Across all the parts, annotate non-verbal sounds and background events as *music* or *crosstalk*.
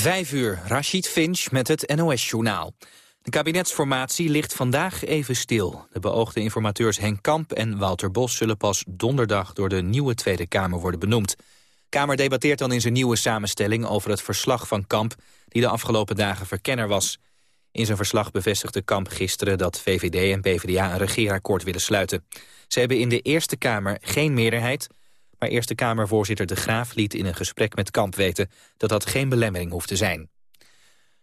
Vijf uur, Rashid Finch met het NOS-journaal. De kabinetsformatie ligt vandaag even stil. De beoogde informateurs Henk Kamp en Wouter Bos... zullen pas donderdag door de nieuwe Tweede Kamer worden benoemd. Kamer debatteert dan in zijn nieuwe samenstelling over het verslag van Kamp... die de afgelopen dagen verkenner was. In zijn verslag bevestigde Kamp gisteren dat VVD en PvdA een regeerakkoord willen sluiten. Ze hebben in de Eerste Kamer geen meerderheid... maar Eerste Kamervoorzitter De Graaf liet in een gesprek met Kamp weten... dat dat geen belemmering hoeft te zijn.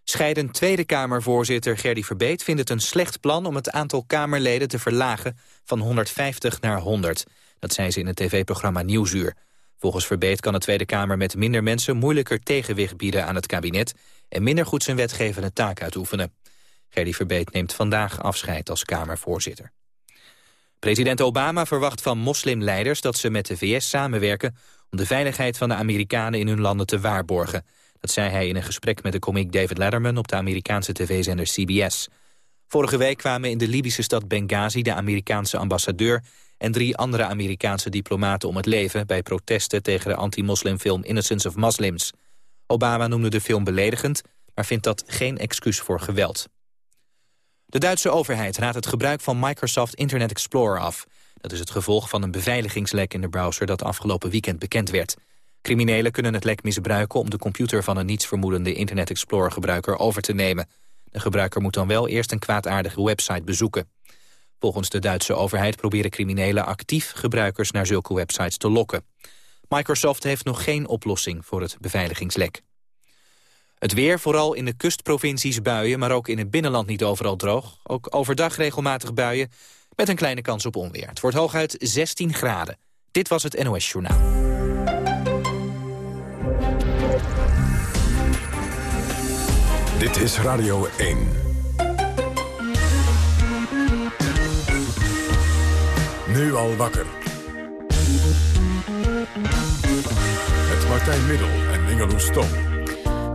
Scheidend Tweede Kamervoorzitter Gerdy Verbeet vindt het een slecht plan... om het aantal Kamerleden te verlagen van 150 naar 100. Dat zei ze in het tv-programma Nieuwsuur. Volgens Verbeet kan de Tweede Kamer met minder mensen... moeilijker tegenwicht bieden aan het kabinet... en minder goed zijn wetgevende taak uitoefenen. Gerdy Verbeet neemt vandaag afscheid als Kamervoorzitter. President Obama verwacht van moslimleiders dat ze met de VS samenwerken... om de veiligheid van de Amerikanen in hun landen te waarborgen. Dat zei hij in een gesprek met de komiek David Letterman... op de Amerikaanse tv-zender CBS. Vorige week kwamen in de Libische stad Benghazi... de Amerikaanse ambassadeur en drie andere Amerikaanse diplomaten om het leven... bij protesten tegen de anti-moslimfilm Innocence of Muslims. Obama noemde de film beledigend, maar vindt dat geen excuus voor geweld. De Duitse overheid raadt het gebruik van Microsoft Internet Explorer af. Dat is het gevolg van een beveiligingslek in de browser dat afgelopen weekend bekend werd. Criminelen kunnen het lek misbruiken om de computer van een nietsvermoedende Internet Explorer gebruiker over te nemen. De gebruiker moet dan wel eerst een kwaadaardige website bezoeken. Volgens de Duitse overheid proberen criminelen actief gebruikers naar zulke websites te lokken. Microsoft heeft nog geen oplossing voor het beveiligingslek. Het weer, vooral in de kustprovincies buien, maar ook in het binnenland niet overal droog. Ook overdag regelmatig buien, met een kleine kans op onweer. Het wordt hooguit 16 graden. Dit was het NOS Journaal. Dit is Radio 1. Nu al wakker. Met Martijn Middel en Ingeloes Stom.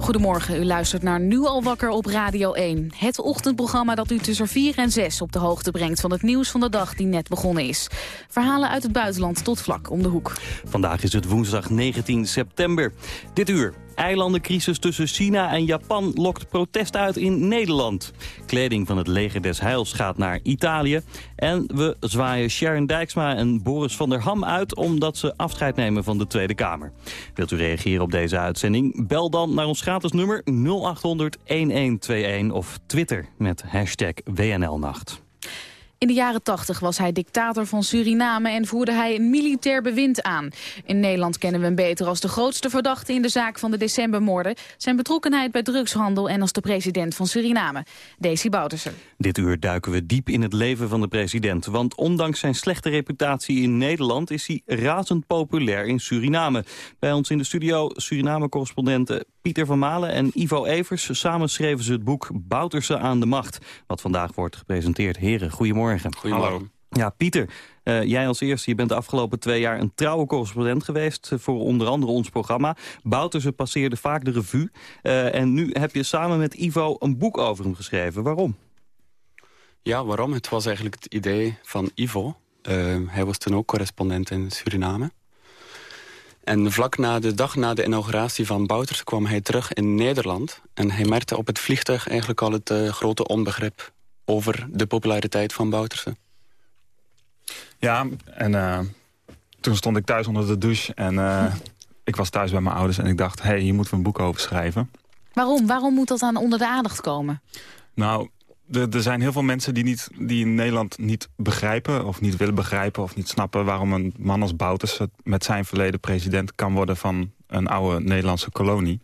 Goedemorgen, u luistert naar Nu al wakker op Radio 1. Het ochtendprogramma dat u tussen 4 en 6 op de hoogte brengt... van het nieuws van de dag die net begonnen is. Verhalen uit het buitenland tot vlak om de hoek. Vandaag is het woensdag 19 september. Dit uur Eilandencrisis tussen China en Japan lokt protest uit in Nederland. Kleding van het leger des Heils gaat naar Italië. En we zwaaien Sharon Dijksma en Boris van der Ham uit... omdat ze afscheid nemen van de Tweede Kamer. Wilt u reageren op deze uitzending? Bel dan naar ons gratis nummer 0800-1121 of Twitter met hashtag WNLnacht. In de jaren 80 was hij dictator van Suriname en voerde hij een militair bewind aan. In Nederland kennen we hem beter als de grootste verdachte in de zaak van de decembermoorden. Zijn betrokkenheid bij drugshandel en als de president van Suriname. Desi Boutersen. Dit uur duiken we diep in het leven van de president. Want ondanks zijn slechte reputatie in Nederland is hij razend populair in Suriname. Bij ons in de studio Suriname-correspondenten Pieter van Malen en Ivo Evers. Samen schreven ze het boek Bouterse aan de macht. Wat vandaag wordt gepresenteerd. Heren, goedemorgen. Goedemorgen. Ja, Pieter, uh, jij als eerste, je bent de afgelopen twee jaar een trouwe correspondent geweest voor onder andere ons programma. Bouterse passeerde vaak de revue. Uh, en nu heb je samen met Ivo een boek over hem geschreven. Waarom? Ja, waarom? Het was eigenlijk het idee van Ivo. Uh, hij was toen ook correspondent in Suriname. En vlak na de dag na de inauguratie van Bouters kwam hij terug in Nederland. En hij merkte op het vliegtuig eigenlijk al het uh, grote onbegrip... over de populariteit van Bouterse. Ja, en uh, toen stond ik thuis onder de douche. En uh, *laughs* ik was thuis bij mijn ouders en ik dacht... hé, hey, hier moeten we een boek over schrijven. Waarom? Waarom moet dat dan onder de aandacht komen? Nou, er zijn heel veel mensen die, niet, die in Nederland niet begrijpen... of niet willen begrijpen of niet snappen... waarom een man als Bouters met zijn verleden president kan worden... van een oude Nederlandse kolonie.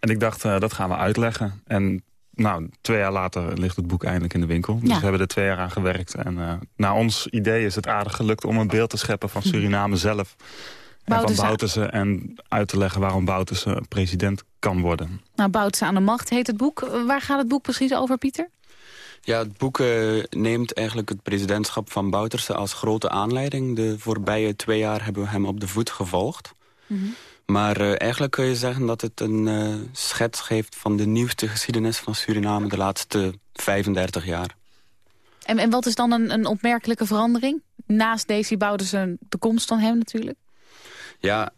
En ik dacht, uh, dat gaan we uitleggen. En nou, twee jaar later ligt het boek eindelijk in de winkel. Dus we hebben er twee jaar aan gewerkt. En uh, naar ons idee is het aardig gelukt om een beeld te scheppen van *laughs* Suriname zelf... En van Bouterse en uit te leggen waarom Bouterse president kan worden. Nou, Bouterse aan de macht heet het boek. Waar gaat het boek precies over, Pieter? Ja, het boek uh, neemt eigenlijk het presidentschap van Bouterse als grote aanleiding. De voorbije twee jaar hebben we hem op de voet gevolgd. Mm -hmm. Maar uh, eigenlijk kun je zeggen dat het een uh, schets geeft... van de nieuwste geschiedenis van Suriname de laatste 35 jaar. En, en wat is dan een, een opmerkelijke verandering? Naast Desi Bouterse de komst van hem natuurlijk? Ja,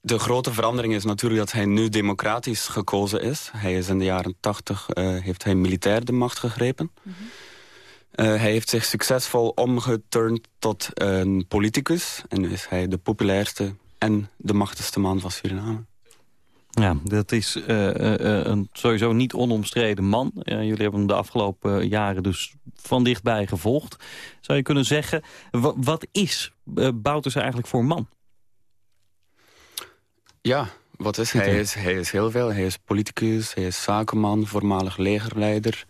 de grote verandering is natuurlijk dat hij nu democratisch gekozen is. Hij is in de jaren tachtig, uh, heeft hij militair de macht gegrepen. Mm hij heeft zich succesvol omgeturnd tot een politicus. En is hij de populairste en de machtigste man van Suriname. Ja, dat is uh, uh, een sowieso niet onomstreden man. jullie hebben hem de afgelopen jaren dus van dichtbij gevolgd. Zou je kunnen zeggen, wat is Bouters eigenlijk voor man? Ja, wat is hij? Hij is, hij is heel veel. Hij is politicus, hij is zakenman, voormalig legerleider.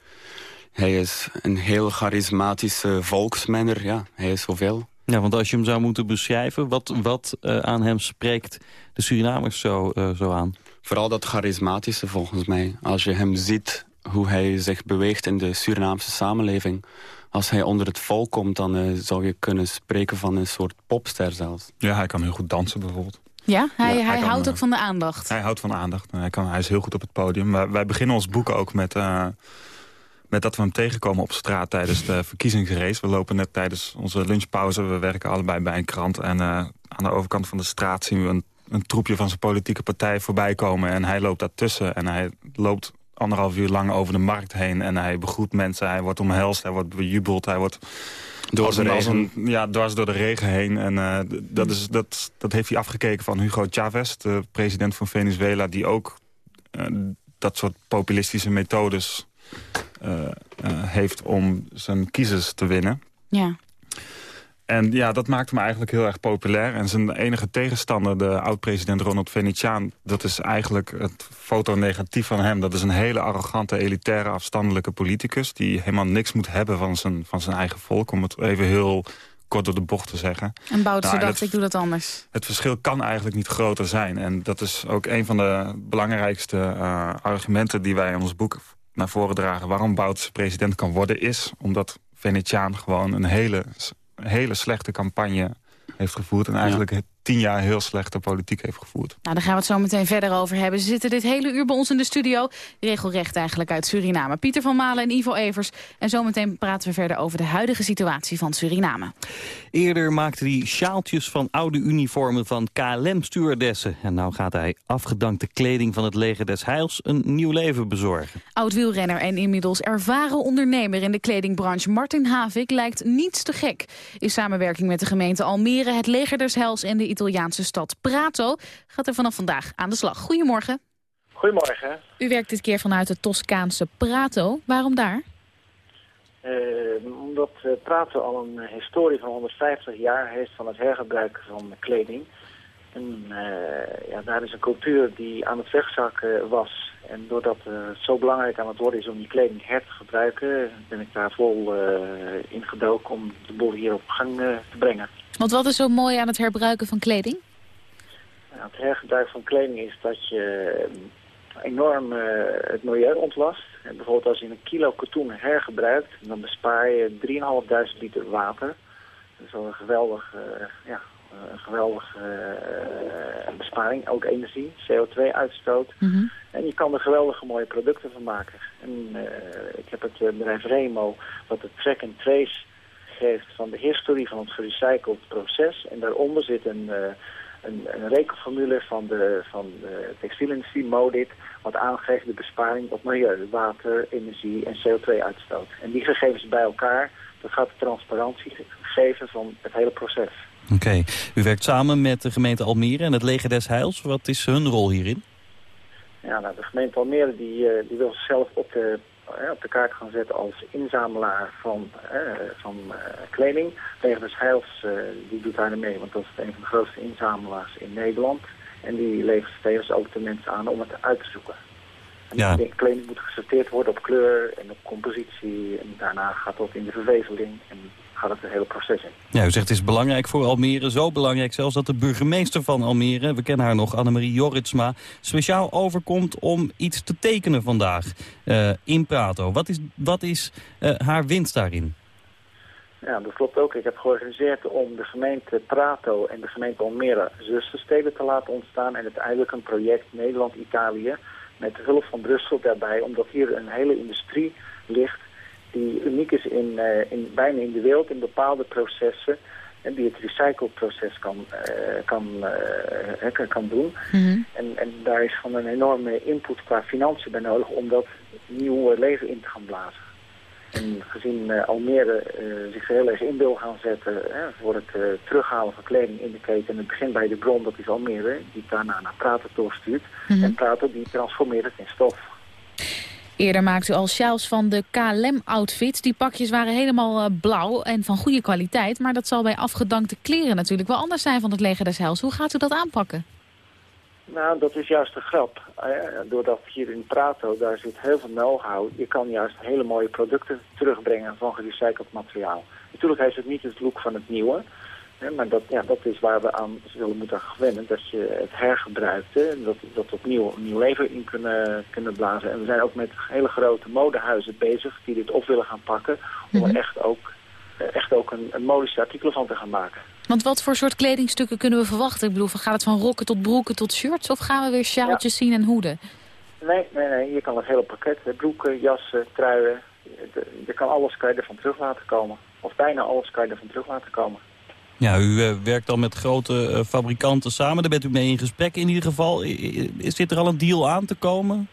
Hij is een heel charismatische volksmenner. Ja, hij is zoveel. Ja, want als je hem zou moeten beschrijven, wat, wat uh, aan hem spreekt de Surinamers zo, uh, zo aan? Vooral dat charismatische volgens mij. Als je hem ziet hoe hij zich beweegt in de Surinaamse samenleving. Als hij onder het volk komt, dan uh, zou je kunnen spreken van een soort popster zelfs. Ja, hij kan heel goed dansen bijvoorbeeld. Ja, hij, hij, houdt ook van de aandacht. Hij houdt van aandacht. Hij, kan, hij is heel goed op het podium. Maar wij beginnen ons boek ook met, uh, met dat we hem tegenkomen op straat tijdens de verkiezingsrace. We lopen net tijdens onze lunchpauze. We werken allebei bij een krant. En uh, aan de overkant van de straat zien we een, een troepje van zijn politieke partij voorbij komen. En hij loopt daartussen. En hij loopt anderhalf uur lang over de markt heen. En hij begroet mensen. Hij wordt omhelst. Hij wordt bejubeld. Hij wordt door de regen? ja, dwars door de regen heen. En uh, dat, is, dat, dat heeft hij afgekeken van Hugo Chavez, de president van Venezuela... die ook uh, dat soort populistische methodes uh, heeft om zijn kiezers te winnen. Ja. En ja, dat maakte me eigenlijk heel erg populair. En zijn enige tegenstander, de oud-president Ronald Venetiaan... dat is eigenlijk het fotonegatief van hem. Dat is een hele arrogante, elitaire, afstandelijke politicus... die helemaal niks moet hebben van zijn, van zijn eigen volk... om het even heel kort door de bocht te zeggen. En Bouters nou, dacht, ik doe dat anders. Het verschil kan eigenlijk niet groter zijn. En dat is ook een van de belangrijkste uh, argumenten... die wij in ons boek naar voren dragen... waarom Bouters president kan worden, is omdat Venetiaan gewoon een hele hele slechte campagne heeft gevoerd. En eigenlijk ja tien jaar heel slechte politiek heeft gevoerd. Nou, daar gaan we het zo meteen verder over hebben. Ze zitten dit hele uur bij ons in de studio. Regelrecht eigenlijk uit Suriname. Pieter van Malen en Ivo Evers. En zometeen praten we verder over de huidige situatie van Suriname. Eerder maakte hij sjaaltjes van oude uniformen van KLM-stuurdessen. En nou gaat hij afgedankte kleding van het leger des Heils een nieuw leven bezorgen. Oud-wielrenner en inmiddels ervaren ondernemer in de kledingbranche Martin Havik lijkt niets te gek. In samenwerking met de gemeente Almere, het leger des Heils en de Italiaanse stad Prato gaat er vanaf vandaag aan de slag. Goedemorgen. Goedemorgen. U werkt dit keer vanuit het Toscaanse Prato. Waarom daar? Uh, omdat uh, Prato al een historie van 150 jaar heeft van het hergebruiken van kleding. En uh, ja, daar is een cultuur die aan het wegzakken was. En doordat het zo belangrijk aan het worden is om die kleding her te gebruiken... ben ik daar vol ingedoken om de boel hier op gang te brengen. Want wat is zo mooi aan het herbruiken van kleding? Nou, het hergebruiken van kleding is dat je eh, enorm het milieu ontlast. En bijvoorbeeld als je een kilo katoen hergebruikt, dan bespaar je 3.500 liter water. Dat is wel een geweldig, ja, een geweldige uh, besparing. Ook energie, CO2-uitstoot. Mhm. En je kan er geweldige mooie producten van maken. En ik heb het bedrijf Remo, wat het track and trace geeft van de historie van het gerecycled proces. En daaronder zit een, een, een rekenformule van de, van de textielindustrie, Modit, wat aangeeft de besparing op milieu, water, energie en CO2-uitstoot. En die gegevens bij elkaar, dat gaat de transparantie geven van het hele proces. Oké, u werkt samen met de gemeente Almere en het leger des Heils. Wat is hun rol hierin? Ja, nou, de gemeente Almere die, uh, die wil zichzelf op de op de kaart gaan zetten als inzamelaar van, van uh, kleding. Leger des Heils die doet daar mee, want dat is een van de grootste inzamelaars in Nederland. En die levert steeds ook de mensen aan om het uit te zoeken. Ja. kleding moet gesorteerd worden op kleur en op compositie. En daarna gaat dat in de verwezeling. En gaat het hele proces in. Ja, u zegt het is belangrijk voor Almere. Zo belangrijk zelfs dat de burgemeester van Almere, we kennen haar nog, Annemarie Jorritsma, speciaal overkomt om iets te tekenen vandaag uh, in Prato. Wat is, wat is uh, haar winst daarin? Ja, dat klopt ook. Ik heb georganiseerd om de gemeente Prato en de gemeente Almere zustersteden te laten ontstaan. En uiteindelijk een project Nederland-Italië met hulp van Brussel daarbij. Omdat hier een hele industrie ligt die uniek is in, uh, in, bijna in de wereld in bepaalde processen en die het recycleproces kan, kan, kan doen. Mhm. en, en daar is van een enorme input qua financiën bij nodig om dat nieuw leven in te gaan blazen. En gezien uh, Almere uh, zich heel erg in wil gaan zetten voor het uh, terughalen van kleding in de keten. En het begint bij de bron, dat is Almere, die daarna naar Praten doorstuurt. Mhm. En Praten die transformeert het in stof. Eerder maakte u al sjaals van de KLM-outfits. Die pakjes waren helemaal blauw en van goede kwaliteit. Maar dat zal bij afgedankte kleren natuurlijk wel anders zijn van het leger des Heils. Hoe gaat u dat aanpakken? Nou, dat is juist de grap. Uh, doordat hier in Prato, daar zit heel veel know-how. Je kan juist hele mooie producten terugbrengen van gerecycled materiaal. Natuurlijk heeft het niet het look van het nieuwe. Hè, maar dat, ja, dat is waar we aan zullen moeten gewennen. Dat je het hergebruikt. Hè, dat, dat opnieuw nieuw leven in kunnen, kunnen blazen. En we zijn ook met hele grote modehuizen bezig die dit op willen gaan pakken. Om Mhm. er echt ook, echt ook een, een modische artikelen van te gaan maken. Want wat voor soort kledingstukken kunnen we verwachten? Ik bedoel, gaat het van rokken tot broeken tot shirts? Of gaan we weer sjaaltjes zien en hoeden? Nee, nee, nee. Je kan het hele pakket. hè, Broeken, jassen, truien. Je- Je kan alles kan je ervan terug laten komen. Of bijna alles kan je ervan terug laten komen. Ja, u eh, werkt al met grote eh, fabrikanten samen. Daar bent u mee in gesprek in ieder geval. Is dit er al een deal aan te komen?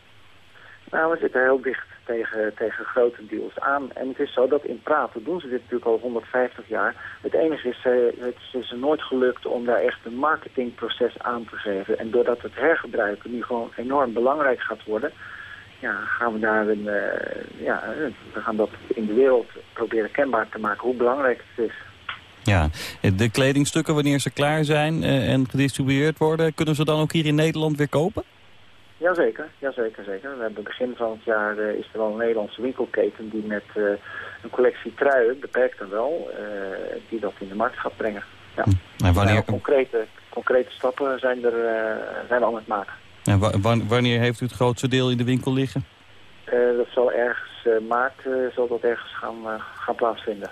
Nou, we zitten heel dicht tegen, tegen grote deals aan. En het is zo dat in praten doen ze dit natuurlijk al 150 jaar. Het enige is, eh, het is ze nooit gelukt om daar echt een marketingproces aan te geven. En doordat het hergebruiken nu gewoon enorm belangrijk gaat worden... Ja, gaan we daar een, eh, ja, we gaan dat in de wereld proberen kenbaar te maken hoe belangrijk het is. Ja, de kledingstukken wanneer ze klaar zijn eh, en gedistribueerd worden... kunnen ze dan ook hier in Nederland weer kopen? Jazeker, jazeker, zeker. We hebben begin van het jaar eh, is er al een Nederlandse winkelketen die met eh, een collectie truien, beperkt dan wel, eh, die dat in de markt gaat brengen. Ja. En wanneer, concrete, concrete stappen zijn, er, zijn we al aan het maken. en wa- wa- wanneer heeft u het grootste deel in de winkel liggen? Dat zal ergens maart zal dat ergens gaan, gaan plaatsvinden.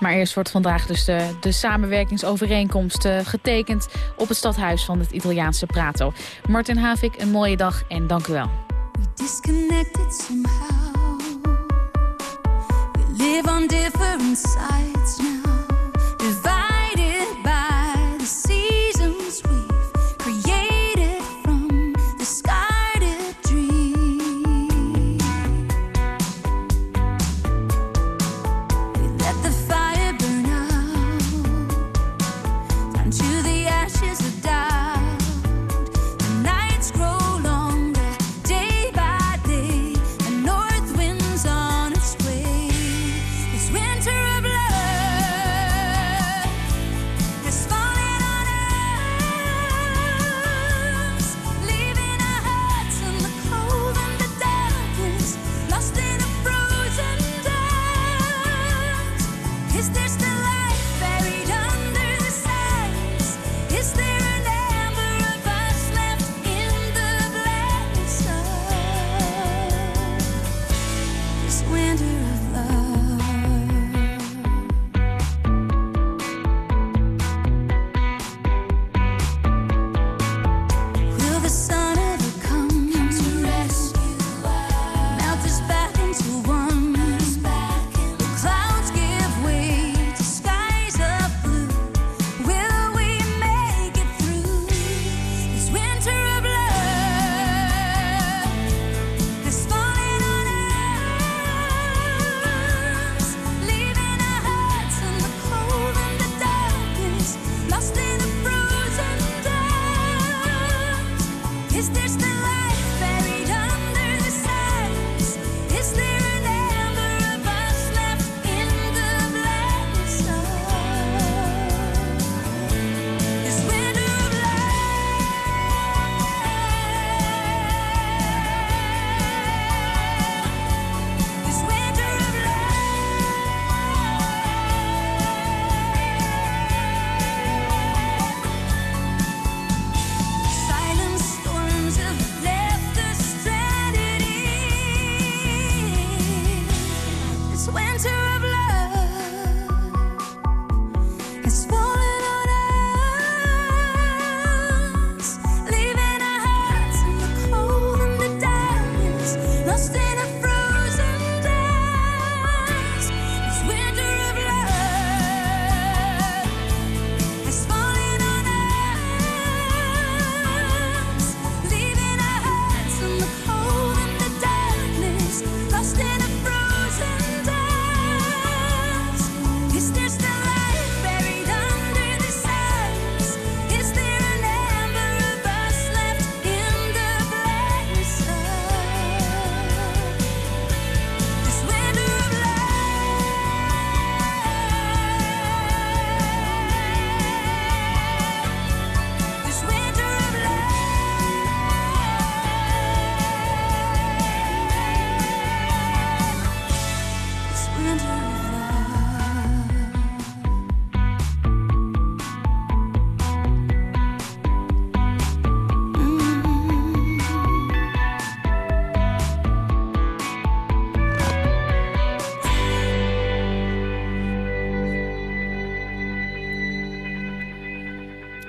Maar eerst wordt vandaag dus de, de samenwerkingsovereenkomst eh, getekend... op het stadhuis van het Italiaanse Prato. Martin Havik, een mooie dag en dank u wel. We disconnected somehow. We live on different sides Is there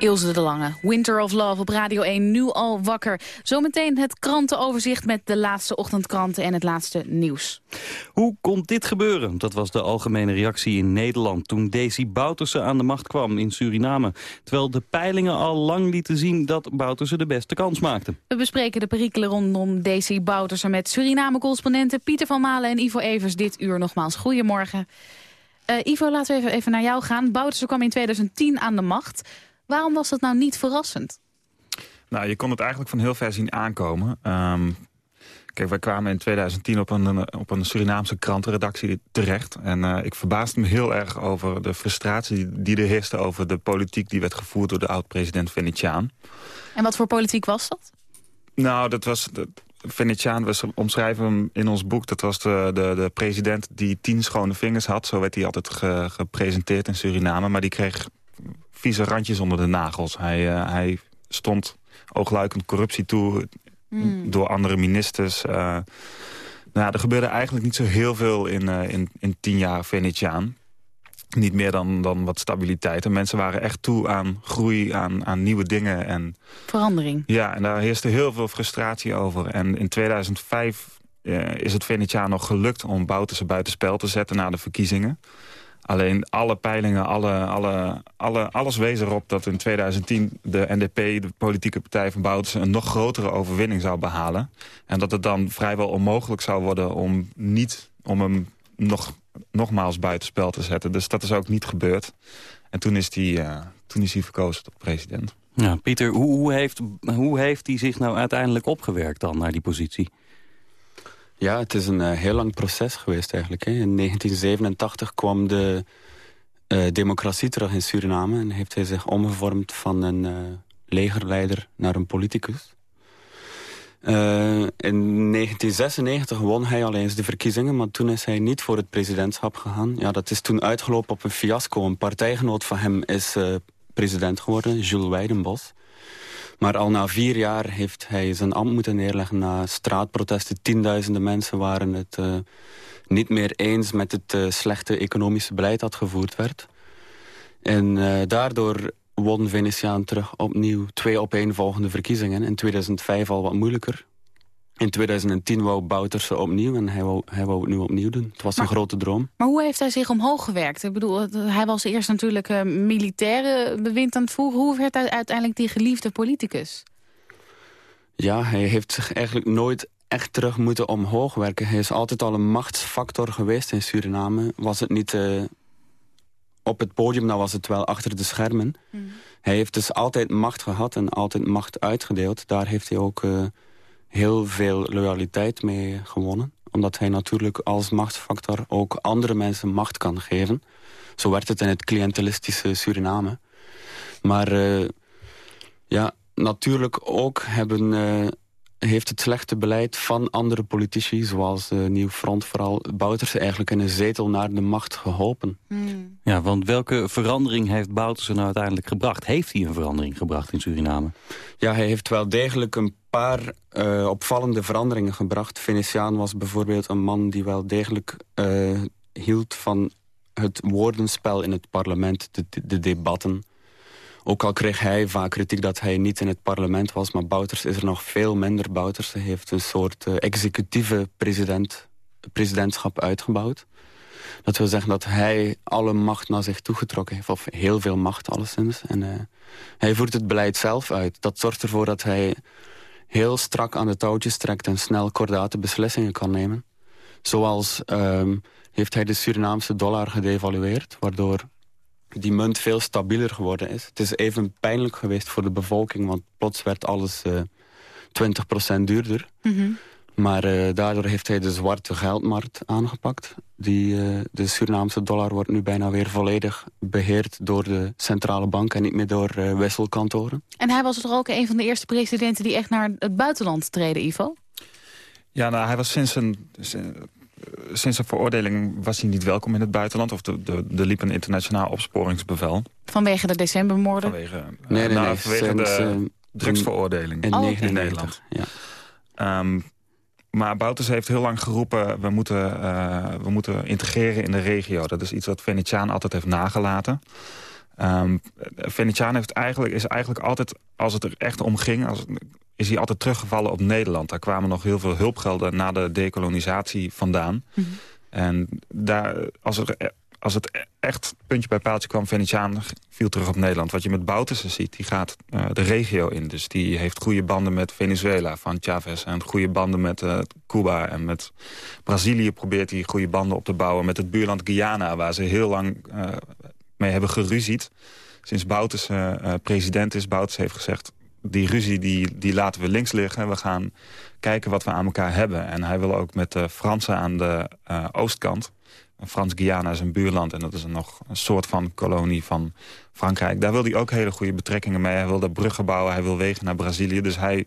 Ilse de Lange, Winter of Love op Radio 1, nu al wakker. Zometeen het krantenoverzicht met de laatste ochtendkranten en het laatste nieuws. Hoe kon dit gebeuren? Dat was de algemene reactie in Nederland... toen Desi Bouterse aan de macht kwam in Suriname. Terwijl de peilingen al lang lieten zien dat Bouterse de beste kans maakte. We bespreken de perikelen rondom Daisy Bouterse met Suriname-correspondenten Pieter van Malen en Ivo Evers dit uur nogmaals. Goedemorgen. Eh, Ivo, laten we even, even naar jou gaan. Bouterse kwam in 2010 aan de macht. Waarom was dat nou niet verrassend? Nou, je kon het eigenlijk van heel ver zien aankomen. Ehm, kijk, wij kwamen in 2010 op een, op een Surinaamse krantenredactie terecht. En eh, ik verbaasde me heel erg over de frustratie die er heerste... over de politiek die werd gevoerd door de oud-president Venetiaan. En wat voor politiek was dat? Nou, dat was... De, Venetiaan, we omschrijven hem in ons boek... dat was de, de, de president die tien schone vingers had. Zo werd hij altijd ge- gepresenteerd in Suriname. Maar die kreeg vieze randjes onder de nagels. Hij, eh, hij stond oogluikend corruptie toe door andere ministers. eh. nou, ja, er gebeurde eigenlijk niet zo heel veel in, eh, in, in tien jaar Venetiaan. Niet meer dan, dan wat stabiliteit. En mensen waren echt toe aan groei, aan, aan nieuwe dingen. En, Verandering. ja, en daar heerste heel veel frustratie over. En in 2005 eh, is het Venetiaan nog gelukt om Bouterse buitenspel te zetten na de verkiezingen. Alleen alle peilingen, alle, alle, alle, alles wees erop dat in 2010 de NDP, de politieke partij van Bouterse, een nog grotere overwinning zou behalen. En dat het dan vrijwel onmogelijk zou worden om, niet, om hem nog, nogmaals buitenspel te zetten. Dus dat is ook niet gebeurd. En toen is hij, eh, toen is hij verkozen tot president. Ja, Pieter, hoe, hoe, heeft, hoe heeft hij zich nou uiteindelijk opgewerkt dan naar die positie? Ja, het is een eh, heel lang proces geweest eigenlijk. Hè. In 1987 kwam de eh, democratie terug in Suriname... en heeft hij zich omgevormd van een eh, legerleider naar een politicus. In 1996 won hij al eens de verkiezingen... maar toen is hij niet voor het presidentschap gegaan. Ja, dat is toen uitgelopen op een fiasco. Een partijgenoot van hem is president geworden, Jules Weidenbos. Maar al na vier jaar heeft hij zijn ambt moeten neerleggen... na straatprotesten. Tienduizenden mensen waren het eh, niet meer eens... met het eh, slechte economische beleid dat gevoerd werd. En eh, daardoor won Venetiaan terug opnieuw twee opeenvolgende verkiezingen. In 2005 al wat moeilijker. In 2010 wou Bouterse opnieuw en hij wou, hij wou het nu opnieuw doen. Het was een grote droom. Maar hoe heeft hij zich omhoog gewerkt? Ik bedoel, hij was eerst natuurlijk eh, militaire bewind aan het voeren. Hoe werd hij uiteindelijk die geliefde politicus? Ja, hij heeft zich eigenlijk nooit echt terug moeten omhoog werken. Hij is altijd al een machtsfactor geweest in Suriname. Was het niet eh, op het podium, dan was het wel achter de schermen. Hij heeft dus altijd macht gehad en altijd macht uitgedeeld. Daar heeft hij ook eh, heel veel loyaliteit mee gewonnen. Omdat hij natuurlijk als machtsfactor ook andere mensen macht kan geven. Zo werd het in het cliëntelistische Suriname. Maar eh, ja, natuurlijk ook hebben, eh, heeft het slechte beleid van andere politici... zoals eh, Nieuw Front vooral Bouterse eigenlijk in een zetel naar de macht geholpen. Ja, want welke verandering heeft Bouterse nou uiteindelijk gebracht? Heeft hij een verandering gebracht in Suriname? Ja, hij heeft wel degelijk een paar eh, opvallende veranderingen gebracht. Venetiaan was bijvoorbeeld een man die wel degelijk eh, hield van het woordenspel in het parlement, de, de debatten. Ook al kreeg hij vaak kritiek dat hij niet in het parlement was... maar Bouters is er nog veel minder. Bouters heeft een soort eh, executieve president, presidentschap uitgebouwd. Dat wil zeggen dat hij alle macht naar zich toegetrokken heeft. Of heel veel macht alleszins. En eh, hij voert het beleid zelf uit. Dat zorgt ervoor dat hij heel strak aan de touwtjes trekt... en snel kordate beslissingen kan nemen. Zoals ehm, heeft hij de Surinaamse dollar gedevalueerd... waardoor die munt veel stabieler geworden is. Het is even pijnlijk geweest voor de bevolking... want plots werd alles eh 20% duurder. Maar eh, daardoor heeft hij de zwarte geldmarkt aangepakt. Die, eh, de Surinaamse dollar wordt nu bijna weer volledig beheerd door de centrale bank... en niet meer door eh, wisselkantoren. En hij was toch ook een van de eerste presidenten die echt naar het buitenland treden, Ivo? Ja, nou, hij was sinds een, sinds een veroordeling was hij niet welkom in het buitenland. Of er de, de liep een internationaal opsporingsbevel. Vanwege de decembermoorden. Vanwege, Nee, nee, nou, nee. vanwege sinds, de eh, drugsveroordeling in Oh, oké. in 99. Nederland. Ja. Ehm, maar Bouters heeft heel lang geroepen... We moeten, eh, we moeten integreren in de regio. Dat is iets wat Venetiaan altijd heeft nagelaten. Ehm Venetiaan heeft eigenlijk, is eigenlijk altijd, als het er echt om ging... Als, is hij altijd teruggevallen op Nederland. Daar kwamen nog heel veel hulpgelden na de dekolonisatie vandaan. En daar, als, er, als het echt puntje bij paaltje kwam... Venetiaan viel terug op Nederland. Wat je met Bouterse ziet, die gaat eh, de regio in. Dus die heeft goede banden met Venezuela van Chavez... en goede banden met eh, Cuba en met Brazilië probeert hij goede banden op te bouwen... met het buurland Guyana, waar ze heel lang eh, mee hebben geruzied. Sinds Bouters eh, president is, Bouters heeft gezegd... die ruzie die, die laten we links liggen. We gaan kijken wat we aan elkaar hebben. En hij wil ook met de Fransen aan de eh, oostkant... Frans-Guyana is een buurland en dat is een nog een soort van kolonie van Frankrijk. Daar wil hij ook hele goede betrekkingen mee. Hij wil daar bruggen bouwen, hij wil wegen naar Brazilië. Dus hij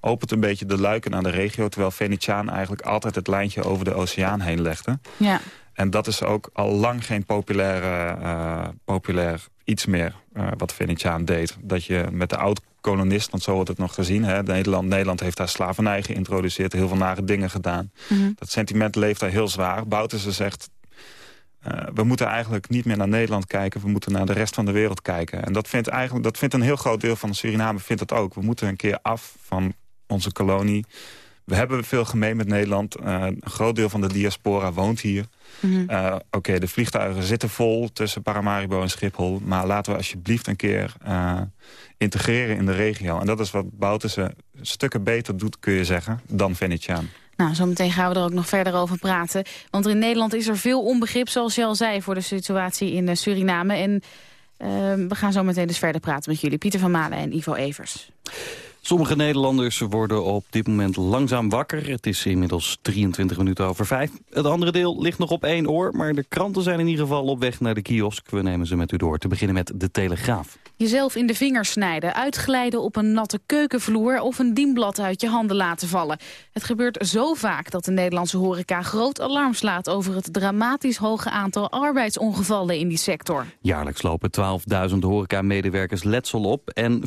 opent een beetje de luiken naar de regio... terwijl Venetiaan eigenlijk altijd het lijntje over de oceaan heen legde. Ja. En dat is ook al lang geen populaire, eh, populair iets meer eh, wat Venetiaan deed. Dat je met de oud-kolonist, want zo wordt het nog gezien... Hè, Nederland, Nederland heeft daar slavernij geïntroduceerd... heel veel nare dingen gedaan. Dat sentiment leeft daar heel zwaar. Bouterse zegt... eh, we moeten eigenlijk niet meer naar Nederland kijken. We moeten naar de rest van de wereld kijken. En dat vindt, eigenlijk, dat vindt een heel groot deel van Suriname vindt dat ook. We moeten een keer af van onze kolonie. We hebben veel gemeen met Nederland. Eh, een groot deel van de diaspora woont hier. Eh, Oké, de vliegtuigen zitten vol tussen Paramaribo en Schiphol. Maar laten we alsjeblieft een keer eh, integreren in de regio. En dat is wat Bouterse stukken beter doet, kun je zeggen, dan Venetiaan. Nou, zometeen gaan we er ook nog verder over praten. Want in Nederland is er veel onbegrip, zoals je al zei... voor de situatie in Suriname. En eh, we gaan zo meteen dus verder praten met jullie. Pieter van Malen en Ivo Evers. Sommige Nederlanders worden op dit moment langzaam wakker. Het is inmiddels 23 minuten over vijf. Het andere deel ligt nog op één oor, maar de kranten zijn in ieder geval op weg naar de kiosk. We nemen ze met u door. Te beginnen met De Telegraaf. Jezelf in de vingers snijden, uitglijden op een natte keukenvloer... of een dienblad uit je handen laten vallen. Het gebeurt zo vaak dat de Nederlandse horeca groot alarm slaat... over het dramatisch hoge aantal arbeidsongevallen in die sector. Jaarlijks lopen 12.000 horeca-medewerkers letsel op... en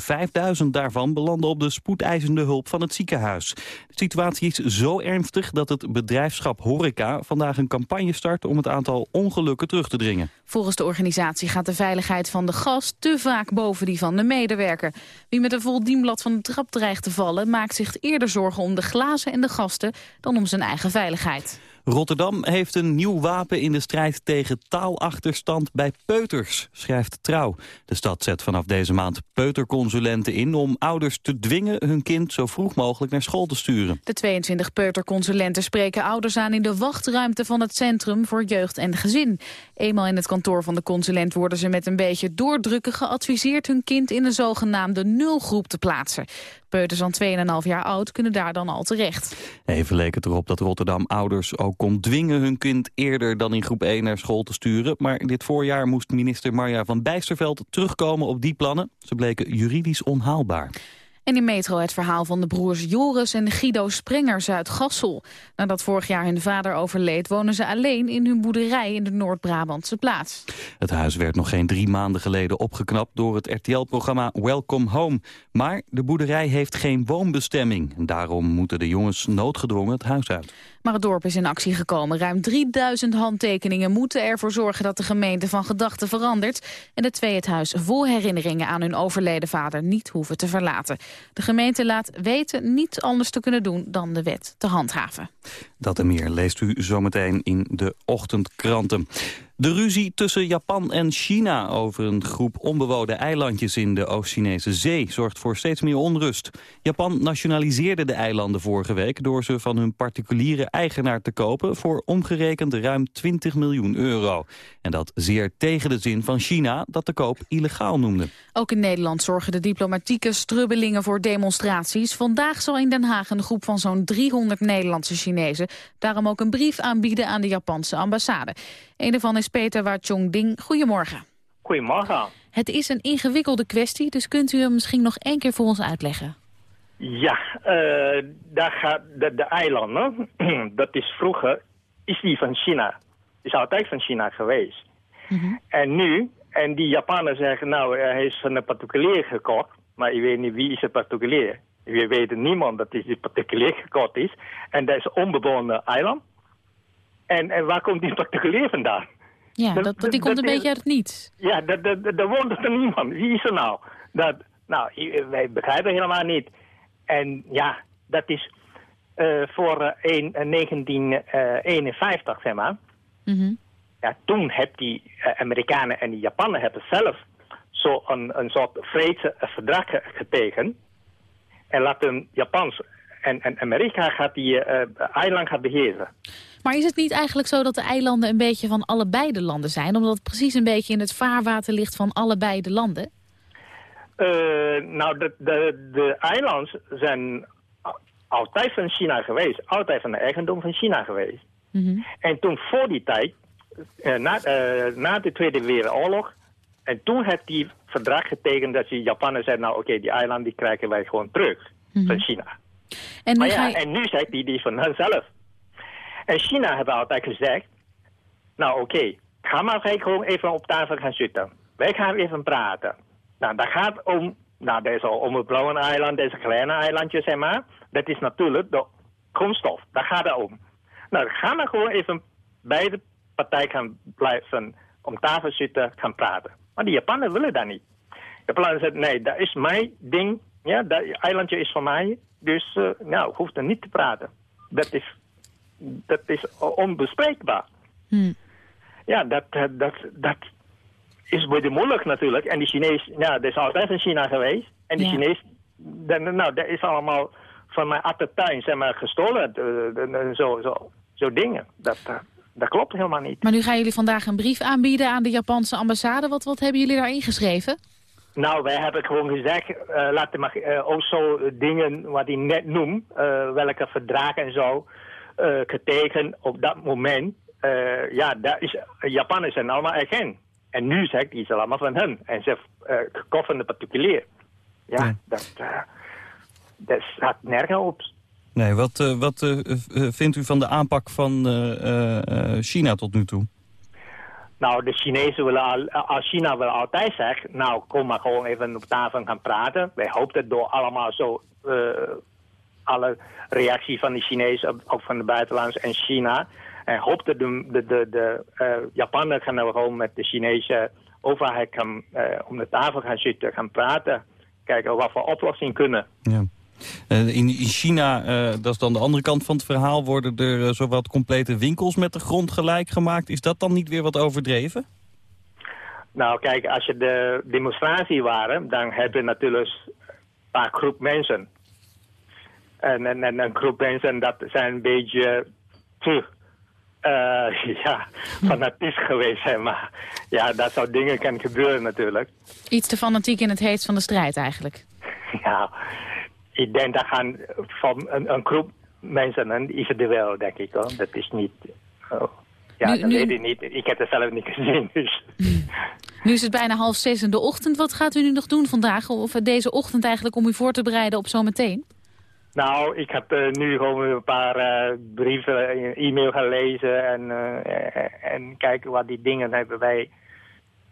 5.000 daarvan belanden op de spoedeisende hulp van het ziekenhuis. De situatie is zo ernstig dat het bedrijfschap Horeca... vandaag een campagne start om het aantal ongelukken terug te dringen. Volgens de organisatie gaat de veiligheid van de gast te vaak boven die van de medewerker. Wie met een vol dienblad van de trap dreigt te vallen... maakt zich eerder zorgen om de glazen en de gasten dan om zijn eigen veiligheid. Rotterdam heeft een nieuw wapen in de strijd tegen taalachterstand bij peuters, schrijft Trouw. De stad zet vanaf deze maand peuterconsulenten in om ouders te dwingen hun kind zo vroeg mogelijk naar school te sturen. De 22 peuterconsulenten spreken ouders aan in de wachtruimte van het Centrum voor Jeugd en Gezin. Eenmaal in het kantoor van de consulent worden ze met een beetje doordrukken geadviseerd hun kind in een zogenaamde nulgroep te plaatsen. Peuters van 2,5 jaar oud kunnen daar dan al terecht. Even leek het erop dat Rotterdam ouders ook kon dwingen hun kind eerder dan in groep 1 naar school te sturen. Maar dit voorjaar moest minister Marja van Bijsterveld terugkomen op die plannen. Ze bleken juridisch onhaalbaar. En in Metro het verhaal van de broers Joris en Guido Sprengers uit Gassel. Nadat vorig jaar hun vader overleed, wonen ze alleen in hun boerderij in de Noord-Brabantse plaats. Het huis werd nog geen drie maanden geleden opgeknapt door het RTL-programma Welcome Home. Maar de boerderij heeft geen woonbestemming. En daarom moeten de jongens noodgedwongen het huis uit. Maar het dorp is in actie gekomen. Ruim 3000 handtekeningen moeten ervoor zorgen dat de gemeente van gedachten verandert... en de twee het huis vol herinneringen aan hun overleden vader niet hoeven te verlaten. De gemeente laat weten niet anders te kunnen doen dan de wet te handhaven. Dat en meer leest u zometeen in de ochtendkranten. De ruzie tussen Japan en China over een groep onbewoonde eilandjes in de Oost-Chinese zee zorgt voor steeds meer onrust. Japan nationaliseerde de eilanden vorige week door ze van hun particuliere eigenaar te kopen voor omgerekend ruim 20 miljoen euro. En dat zeer tegen de zin van China dat de koop illegaal noemde. Ook in Nederland zorgen de diplomatieke strubbelingen voor demonstraties. Vandaag zal in Den Haag een groep van zo'n 300 Nederlandse Chinezen... daarom ook een brief aanbieden aan de Japanse ambassade. Een daarvan is Peter Wachong-ding. Goedemorgen. Goedemorgen. Het is een ingewikkelde kwestie, dus kunt u hem misschien nog één keer voor ons uitleggen? Ja, eh, daar gaat de, de eilanden, *clears throat* dat is vroeger, is die van China. Is altijd van China geweest. En nu, en die Japanen zeggen, nou, hij is van een particulier gekocht, maar je weet niet wie is het particulier. We weten niemand dat die particulier gekocht is. En dat is een onbewoonde eiland. En, en waar komt die particulier vandaan? Ja, Dat- dat, dat, die dat- komt een beetje uit het niets. Ja, daar woont er niemand. Wie is er nou? Dat, nou, i- wij begrijpen helemaal niet. En ja, dat is eh, voor eh, een- eh, 1951, zeg maar. Mhm. Ja, toen hebben die eh, Amerikanen en die Japanen hebben zelf zo een, een soort vredesverdrag ge- getekend. En laten Japans en, en Amerika gaat die eh, eiland gaan beheersen. Maar is het niet eigenlijk zo dat de eilanden een beetje van allebei de landen zijn? Omdat het precies een beetje in het vaarwater ligt van allebei de landen? Eh, nou, de, de, de eilanden zijn altijd van China geweest. Altijd van de eigendom van China geweest. Mhm. En toen voor die tijd, eh, na, eh, na de Tweede Wereldoorlog... en toen heeft die verdrag getekend dat die Japanen zeiden... nou oké, die eilanden die krijgen wij gewoon terug van China. En nu ja, je... en nu zegt hij die van hunzelf. En China hebben altijd gezegd... nou oké, ga maar gewoon even op tafel gaan zitten. Wij gaan even praten. Nou, dat gaat om... Nou, dat is al om het blauwe eiland, deze kleine eilandje, zeg maar. Dat is natuurlijk de grondstof. Daar gaat het om. Nou, ga maar gewoon even beide partijen gaan blijven om tafel zitten, gaan praten. Maar die Japanen willen dat niet. De Japanen zeggen, nee, dat is mijn ding. Ja, dat eilandje is van mij. Dus, eh, nou, hoeft er niet te praten. Dat is, dat is onbespreekbaar. Hm. Ja, dat, eh, dat, dat is beetje moeilijk natuurlijk. En die Chinees, ja, dat is altijd in China geweest. En die Ja. Chinees, dan, nou, dat is allemaal van mijn achtertuin, zeg maar, gestolen. eh, zo, zo, zo dingen. Dat, dat klopt helemaal niet. Maar nu gaan jullie vandaag een brief aanbieden aan de Japanse ambassade. Wat, wat hebben jullie daarin geschreven? Nou, wij hebben gewoon gezegd, laten maar eh, ook zo dingen wat hij net noemt, eh, welke verdragen en zo, eh getekend op dat moment. Ja, dat is, Japanners zijn allemaal erkend. En nu zegt hij, is allemaal van hen. En ze uh, gekocht de particulier. Ja, dat, dat staat nergens op. Nee, wat, wat vindt u van de aanpak van China tot nu toe? Nou, de Chinezen willen al, als China wil altijd zeggen, nou kom maar gewoon even op tafel gaan praten. Wij hopen door allemaal zo, eh, alle reactie van de Chinezen, ook- van de buitenlanders en China. En hoopte de, de, de, de eh, Japaner gaan nou gewoon met de Chinese overheid gaan, eh, om de tafel gaan zitten, gaan praten. Kijken wat voor oplossing kunnen. Ja. Eh, in, in China, eh, dat is dan de andere kant van het verhaal... worden er eh, zowat complete winkels met de grond gelijk gemaakt. Is dat dan niet weer wat overdreven? Nou, kijk, als je de demonstratie waren, dan heb je natuurlijk een paar groep mensen. En, en, en een groep mensen, dat zijn een beetje te eh, *laughs* ja, fanatisch geweest, zeg maar. Ja, dat soort dingen kan gebeuren natuurlijk. Iets te fanatiek in het heetst van de strijd eigenlijk. *laughs* Ja, ik denk dat gaan van een, een groep mensen, en is het er wel, denk ik hoor. Dat is niet... oh. Ja, Nu- dat nu- weet ik niet. Ik heb het zelf niet *laughs* gezien, dus... *laughs* Nu is het bijna half zes in de ochtend. Wat gaat u nu nog doen vandaag? Of deze ochtend eigenlijk om u voor te bereiden op zometeen? Nou, ik heb eh, nu gewoon een paar eh, brieven, eh, e-mail gaan lezen en, en kijken wat die dingen hebben wij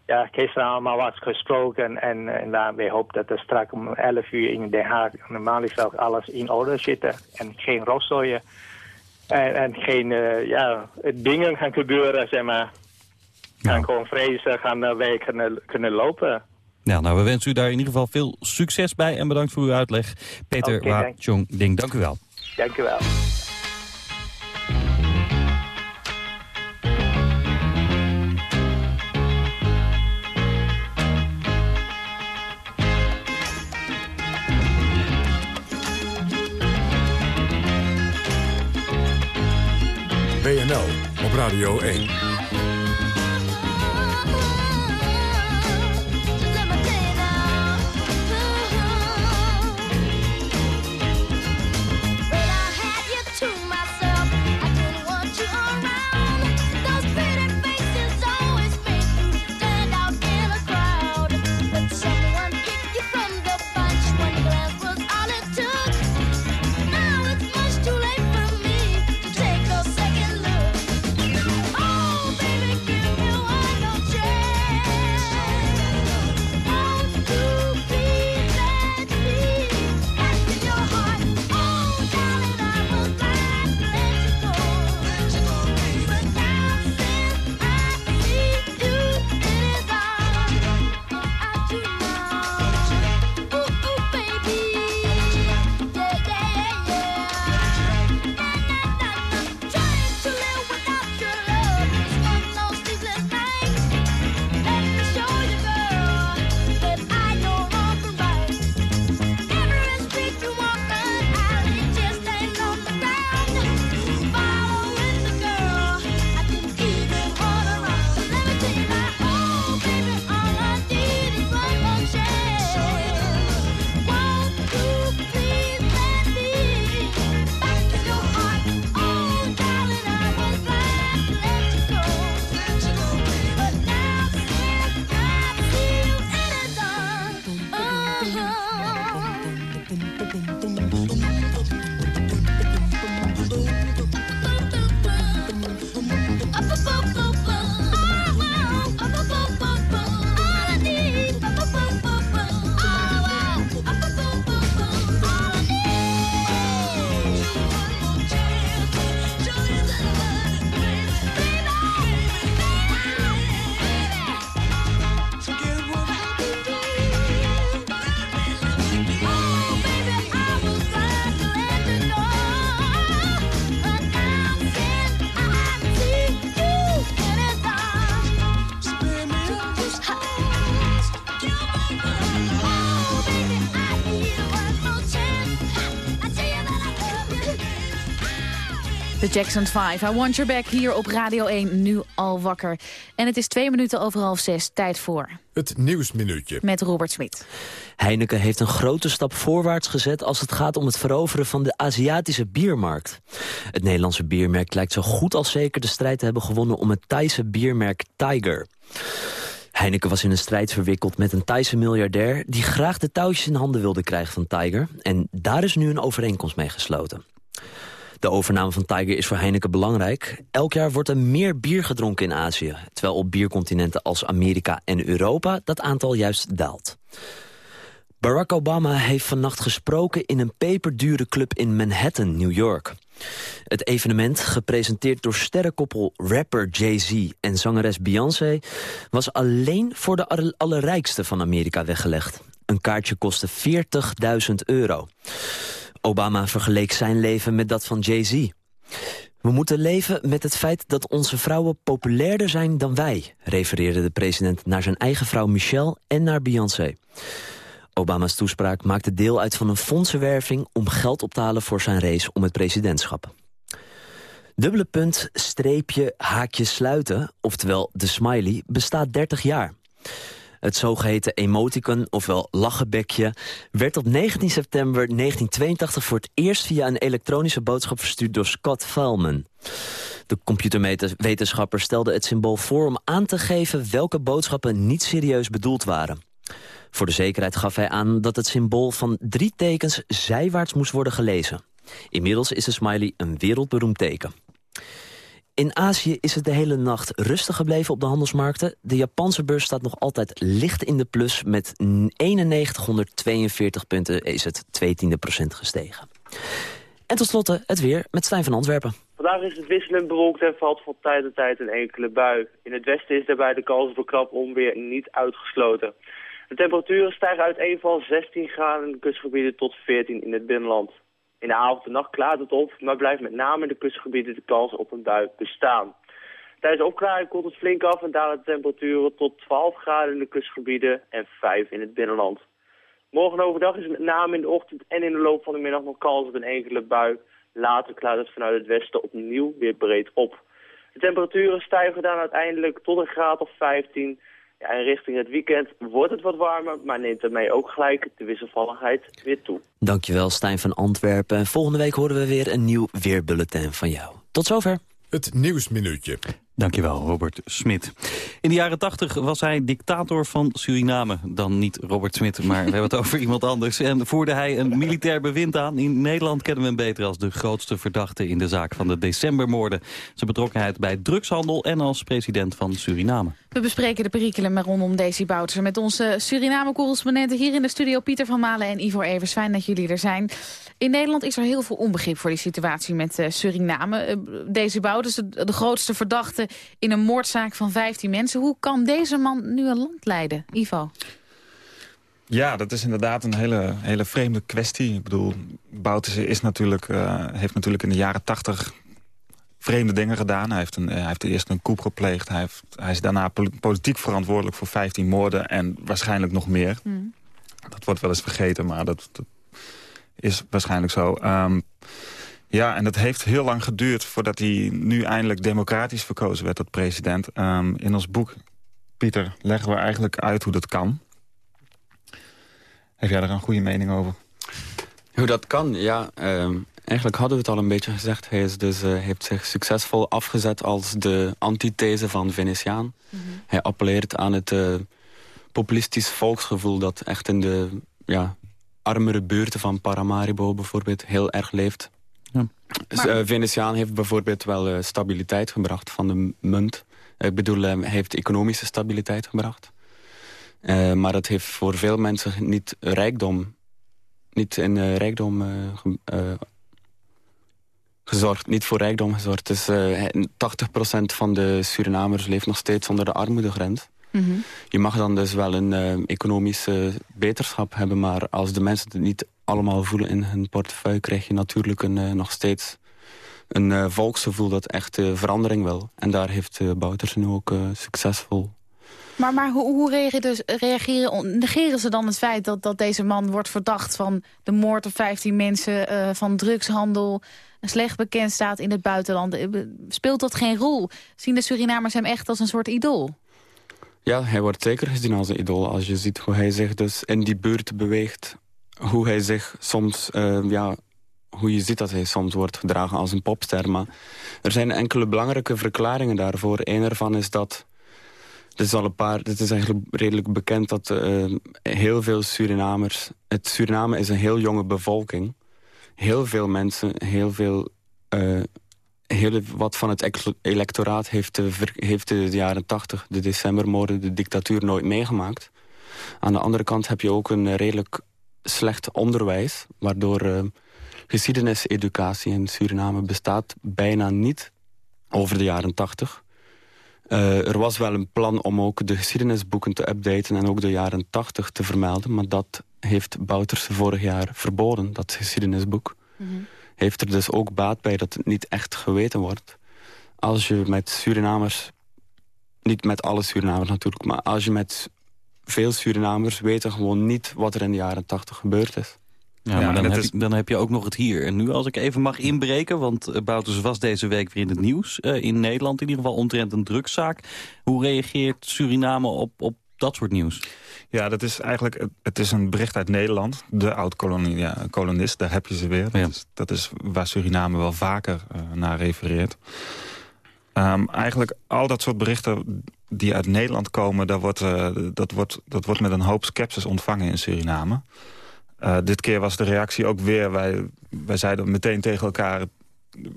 ja, gisteren allemaal wat gesproken en, en daarbij hoop dat er straks om 11 uur in Den Haag normaal is alles in orde zitten en geen rotzooien en, en geen eh, ja, dingen gaan gebeuren, zeg maar. Ja. En gewoon vrezen gaan uh, wij kunnen, kunnen lopen. Ja, nou, we wensen u daar in ieder geval veel succes bij en bedankt voor uw uitleg. Peter Oké, Wa. Chong Ding, dank u wel. Dank u wel. WNL op Radio 1. Jackson 5, I Want Your Back, hier op Radio 1, nu al wakker. En het is twee minuten over half zes, tijd voor. Het Nieuwsminuutje. Met Robert Smit. Heineken heeft een grote stap voorwaarts gezet als het gaat om het veroveren van de Aziatische biermarkt. Het Nederlandse biermerk lijkt zo goed als zeker de strijd te hebben gewonnen om het Thaise biermerk Tiger. Heineken was in een strijd verwikkeld met een Thaise miljardair... die graag de touwtjes in handen wilde krijgen van Tiger. En daar is nu een overeenkomst mee gesloten. De overname van Tiger is voor Heineken belangrijk. Elk jaar wordt er meer bier gedronken in Azië... terwijl op biercontinenten als Amerika en Europa dat aantal juist daalt. Barack Obama heeft vannacht gesproken in een peperdure club in Manhattan, New York. Het evenement, gepresenteerd door sterrenkoppel rapper Jay-Z en zangeres Beyoncé... was alleen voor de aller- allerrijkste van Amerika weggelegd. Een kaartje kostte 40.000 euro. Obama vergeleek zijn leven met dat van Jay-Z. We moeten leven met het feit dat onze vrouwen populairder zijn dan wij... refereerde de president naar zijn eigen vrouw Michelle en naar Beyoncé. Obama's toespraak maakte deel uit van een fondsenwerving... om geld op te halen voor zijn race om het presidentschap. Dubbele punt, streepje, haakje sluiten, oftewel de smiley, bestaat 30 jaar. Het zogeheten emoticon, ofwel lachenbekje, werd op 19 september 1982 voor het eerst via een elektronische boodschap verstuurd door Scott Feldman. De computerwetenschapper stelde het symbool voor om aan te geven welke boodschappen niet serieus bedoeld waren. Voor de zekerheid gaf hij aan dat het symbool van drie tekens zijwaarts moest worden gelezen. Inmiddels is de smiley een wereldberoemd teken. In Azië is het de hele nacht rustig gebleven op de handelsmarkten. De Japanse beurs staat nog altijd licht in de plus. Met 9142 punten is het 2 tiende procent gestegen. En tot slot het weer met Stijn van Antwerpen. Vandaag is het wisselend bewolkt en valt van tijd tot tijd een enkele bui. In het westen is daarbij de kans een krap onweer niet uitgesloten. De temperaturen stijgen uiteen van 16 graden in de kustgebieden tot 14 in het binnenland. In de avond en nacht klaart het op, maar blijft met name in de kustgebieden de kans op een bui bestaan. Tijdens de opklaring koelt het flink af en dalen de temperaturen tot 12 graden in de kustgebieden en 5 in het binnenland. Morgen overdag is met name in de ochtend en in de loop van de middag nog kans op een enkele bui. Later klaart het vanuit het westen opnieuw weer breed op. De temperaturen stijgen dan uiteindelijk tot een graad of 15. Ja, en richting het weekend wordt het wat warmer, maar neemt daarmee ook gelijk de wisselvalligheid weer toe. Dankjewel Stijn van Antwerpen. En volgende week horen we weer een nieuw weerbulletin van jou. Tot zover. Het Nieuwsminuutje. Dankjewel, Robert Smit. In de jaren 80 was hij dictator van Suriname. Dan niet Robert Smit, maar we hebben het *laughs* over iemand anders. En voerde hij een militair bewind aan. In Nederland kennen we hem beter als de grootste verdachte... in de zaak van de decembermoorden. Zijn betrokkenheid bij drugshandel en als president van Suriname. We bespreken de perikelen rondom Daisy Boutser... met onze Suriname-correspondenten hier in de studio Pieter van Malen en Ivor Evers. Fijn dat jullie er zijn. In Nederland is er heel veel onbegrip voor die situatie met eh, Suriname. Eh, Daisy Bouters, de, de grootste verdachte in een moordzaak van 15 mensen. Hoe kan deze man nu een land leiden, Ivo? Ja, dat is inderdaad een hele, hele vreemde kwestie. Ik bedoel, Bouterse is natuurlijk, eh, heeft natuurlijk in de jaren tachtig vreemde dingen gedaan. Hij heeft, een, hij heeft eerst een coup gepleegd. Hij, heeft, hij is daarna pol- politiek verantwoordelijk voor 15 moorden en waarschijnlijk nog meer. Dat wordt wel eens vergeten, maar dat, dat is waarschijnlijk zo. Ehm, ja, en dat heeft heel lang geduurd voordat hij nu eindelijk democratisch verkozen werd tot president. Ehm, in ons boek, Pieter, leggen we eigenlijk uit hoe dat kan. Heb jij er een goede mening over? Hoe dat kan, ja. ehm, eigenlijk hadden we het al een beetje gezegd. Hij is dus, eh, heeft zich succesvol afgezet als de antithese van Venetiaan. Hij appelleert aan het eh, populistisch volksgevoel... dat echt in de ja, armere buurten van Paramaribo bijvoorbeeld heel erg leeft. Dus, eh, Venetiaan heeft bijvoorbeeld wel eh, stabiliteit gebracht van de munt. Ik bedoel, eh, hij heeft economische stabiliteit gebracht. Eh, maar dat heeft voor veel mensen niet rijkdom, niet in eh, rijkdom eh, ge- eh, gezorgd, niet voor rijkdom gezorgd. Dus eh, hij- 80% van de Surinamers leeft nog steeds onder de armoedegrens. Je mag dan dus wel een eh, economische beterschap hebben... maar als de mensen het niet allemaal voelen in hun portefeuille... krijg je natuurlijk een, eh, nog steeds een eh, volksgevoel dat echt verandering wil. En daar heeft uh, Bouters nu ook succesvol Maar, maar hoe, hoe reageren, reageren, negeren ze dan het feit dat, dat deze man wordt verdacht... van de moord op 15 mensen, van drugshandel... slecht bekend staat in het buitenland? Speelt dat geen rol? Zien de Surinamers hem echt als een soort idool? Ja, hij wordt zeker gezien als een idool. Als je ziet hoe hij zich dus in die buurt beweegt. Hoe hij zich soms, eh, ja, hoe je ziet dat hij soms wordt gedragen als een popster. Maar er zijn enkele belangrijke verklaringen daarvoor. Eén ervan is dat, dit is al een paar, dit is eigenlijk redelijk bekend dat eh, heel veel Surinamers, het Suriname is een heel jonge bevolking. Heel veel mensen, heel veel eh, heel wat van het ec- electoraat heeft de, ver- heeft de jaren 80, de decembermoorden, de dictatuur nooit meegemaakt. Aan de andere kant heb je ook een eh, redelijk slecht onderwijs, waardoor eh, geschiedeniseducatie in Suriname bestaat bijna niet over de jaren 80. Eh, er was wel een plan om ook de geschiedenisboeken te updaten en ook de jaren 80 te vermelden, maar dat heeft Bouterse vorig jaar verboden, dat geschiedenisboek heeft er dus ook baat bij dat het niet echt geweten wordt. Als je met Surinamers, niet met alle Surinamers natuurlijk... maar als je met veel Surinamers weten gewoon niet wat er in de jaren tachtig gebeurd is. Ja, Ja, maar dan heb, is- je, dan heb je ook nog het hier. En nu, als ik even mag inbreken, want eh, Bouters was deze week weer in het nieuws. eh, in Nederland in ieder geval, omtrent een drugszaak. Hoe reageert Suriname op, op dat soort nieuws? Ja, dat is eigenlijk, het- is een bericht uit Nederland. De oud-kolonist, daar heb je ze weer. Dat, Ja. is, dat is waar Suriname wel vaker eh, naar refereert. Ehm, eigenlijk al dat soort berichten die uit Nederland komen... Dat wordt, eh, dat, wordt, dat wordt met een hoop sceptisch ontvangen in Suriname. Eh, dit keer was de reactie ook weer... Wij, wij zeiden meteen tegen elkaar...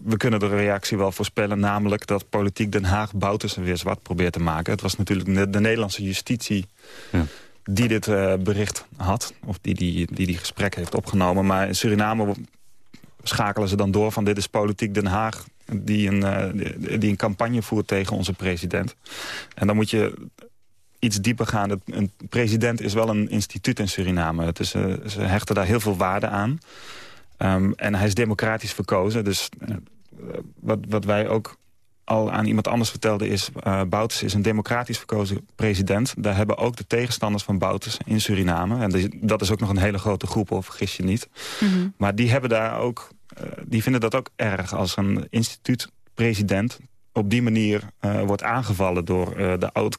we kunnen de reactie wel voorspellen... namelijk dat politiek Den Haag Boutersen weer zwart probeert te maken. Het was natuurlijk de, de Nederlandse justitie... Ja. Die dit eh, bericht had, of die die, die die gesprek heeft opgenomen. Maar in Suriname schakelen ze dan door van dit is politiek Den Haag... die een, eh, die- een campagne voert tegen onze president. En dan moet je iets dieper gaan. Een president is wel een instituut in Suriname. Het is, eh, ze hechten daar heel veel waarde aan. Ehm, en hij is democratisch verkozen. Dus wat, wat wij ook al aan iemand anders vertelden is... eh Bouters is een democratisch verkozen president. Daar hebben ook de tegenstanders van Bouters in Suriname... en die- dat is ook nog een hele grote groep, of vergis je niet... maar die hebben daar ook... eh, die vinden dat ook erg als een instituut-president... op die manier eh, wordt aangevallen door eh, de oud,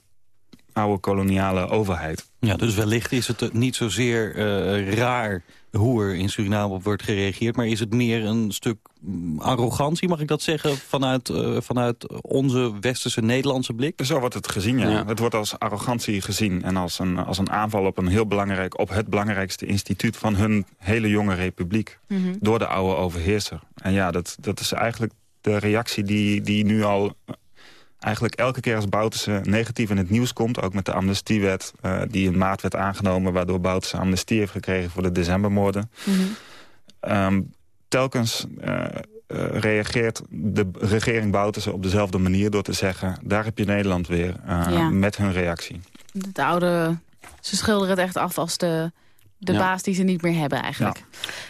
oude koloniale overheid. Ja, dus wellicht is het niet zozeer eh, raar hoe er in Suriname op wordt gereageerd... maar is het meer een stuk mm, arrogantie, mag ik dat zeggen... vanuit, eh, vanuit onze westerse Nederlandse blik? Zo wordt het gezien, ja. Ja. Het wordt als arrogantie gezien en als een, als een aanval op, een heel belangrijk, op het belangrijkste instituut van hun hele jonge republiek. Door de oude overheerser. En ja, dat, dat is eigenlijk de reactie die, die nu al eigenlijk elke keer als Bouterse negatief in het nieuws komt. Ook met de amnestiewet eh, die in maart werd aangenomen... waardoor Bouterse amnestie heeft gekregen voor de decembermoorden. Ehm, telkens eh, eh, reageert de regering Bouterse op dezelfde manier... door te zeggen, daar heb je Nederland weer Ja. met hun reactie. De oude, ze schilderen het echt af als de, de Ja. baas die ze niet meer hebben eigenlijk.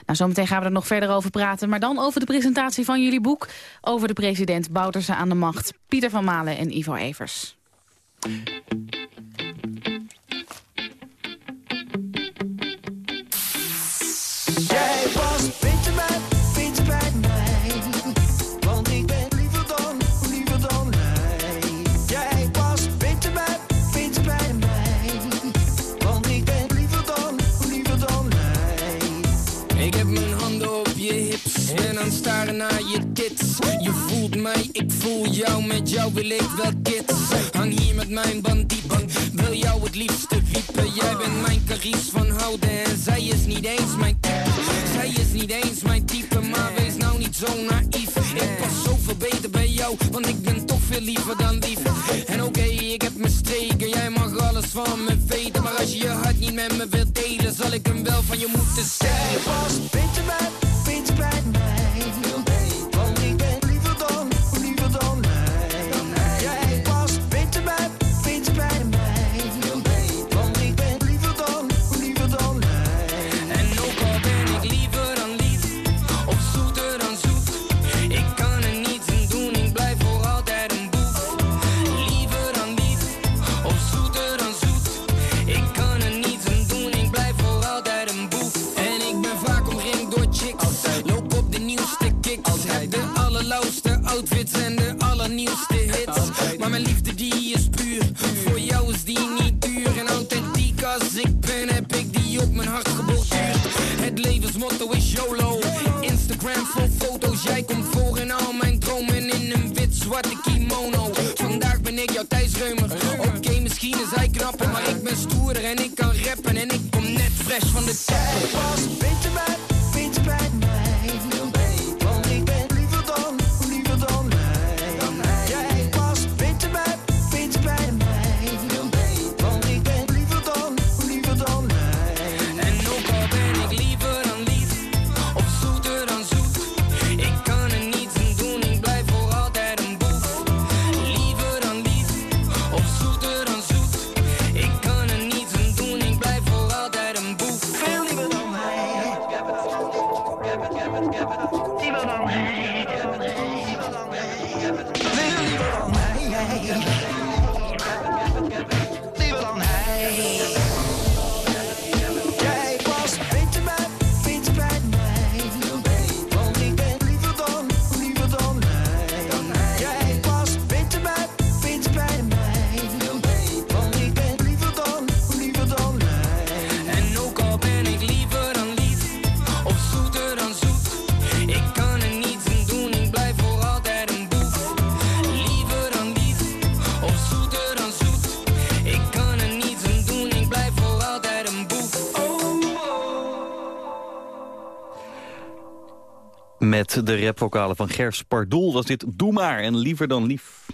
Nou, zometeen gaan we er nog verder over praten. Maar dan over de presentatie van jullie boek... over de president Bouterse aan de macht. Pieter van Malen en Ivo Evers. Jou, wil ik wel kids. Hang hier met mijn bandiet, wil jou het liefste wiepen. Jij bent mijn caries van houden en zij is niet eens mijn type. Zij is niet eens mijn type, maar wees nou niet zo naïef. Ik was zoveel beter bij jou, want ik ben toch veel liever dan lief. En oké, ik heb mijn streken, jij mag alles van me weten. Maar als je je hart niet met me wilt delen, zal ik hem wel van je moeten stelen. was beetje kom net fresh van de Met de rapvokalen van Gers Pardoel was dit Doe maar en liever dan lief.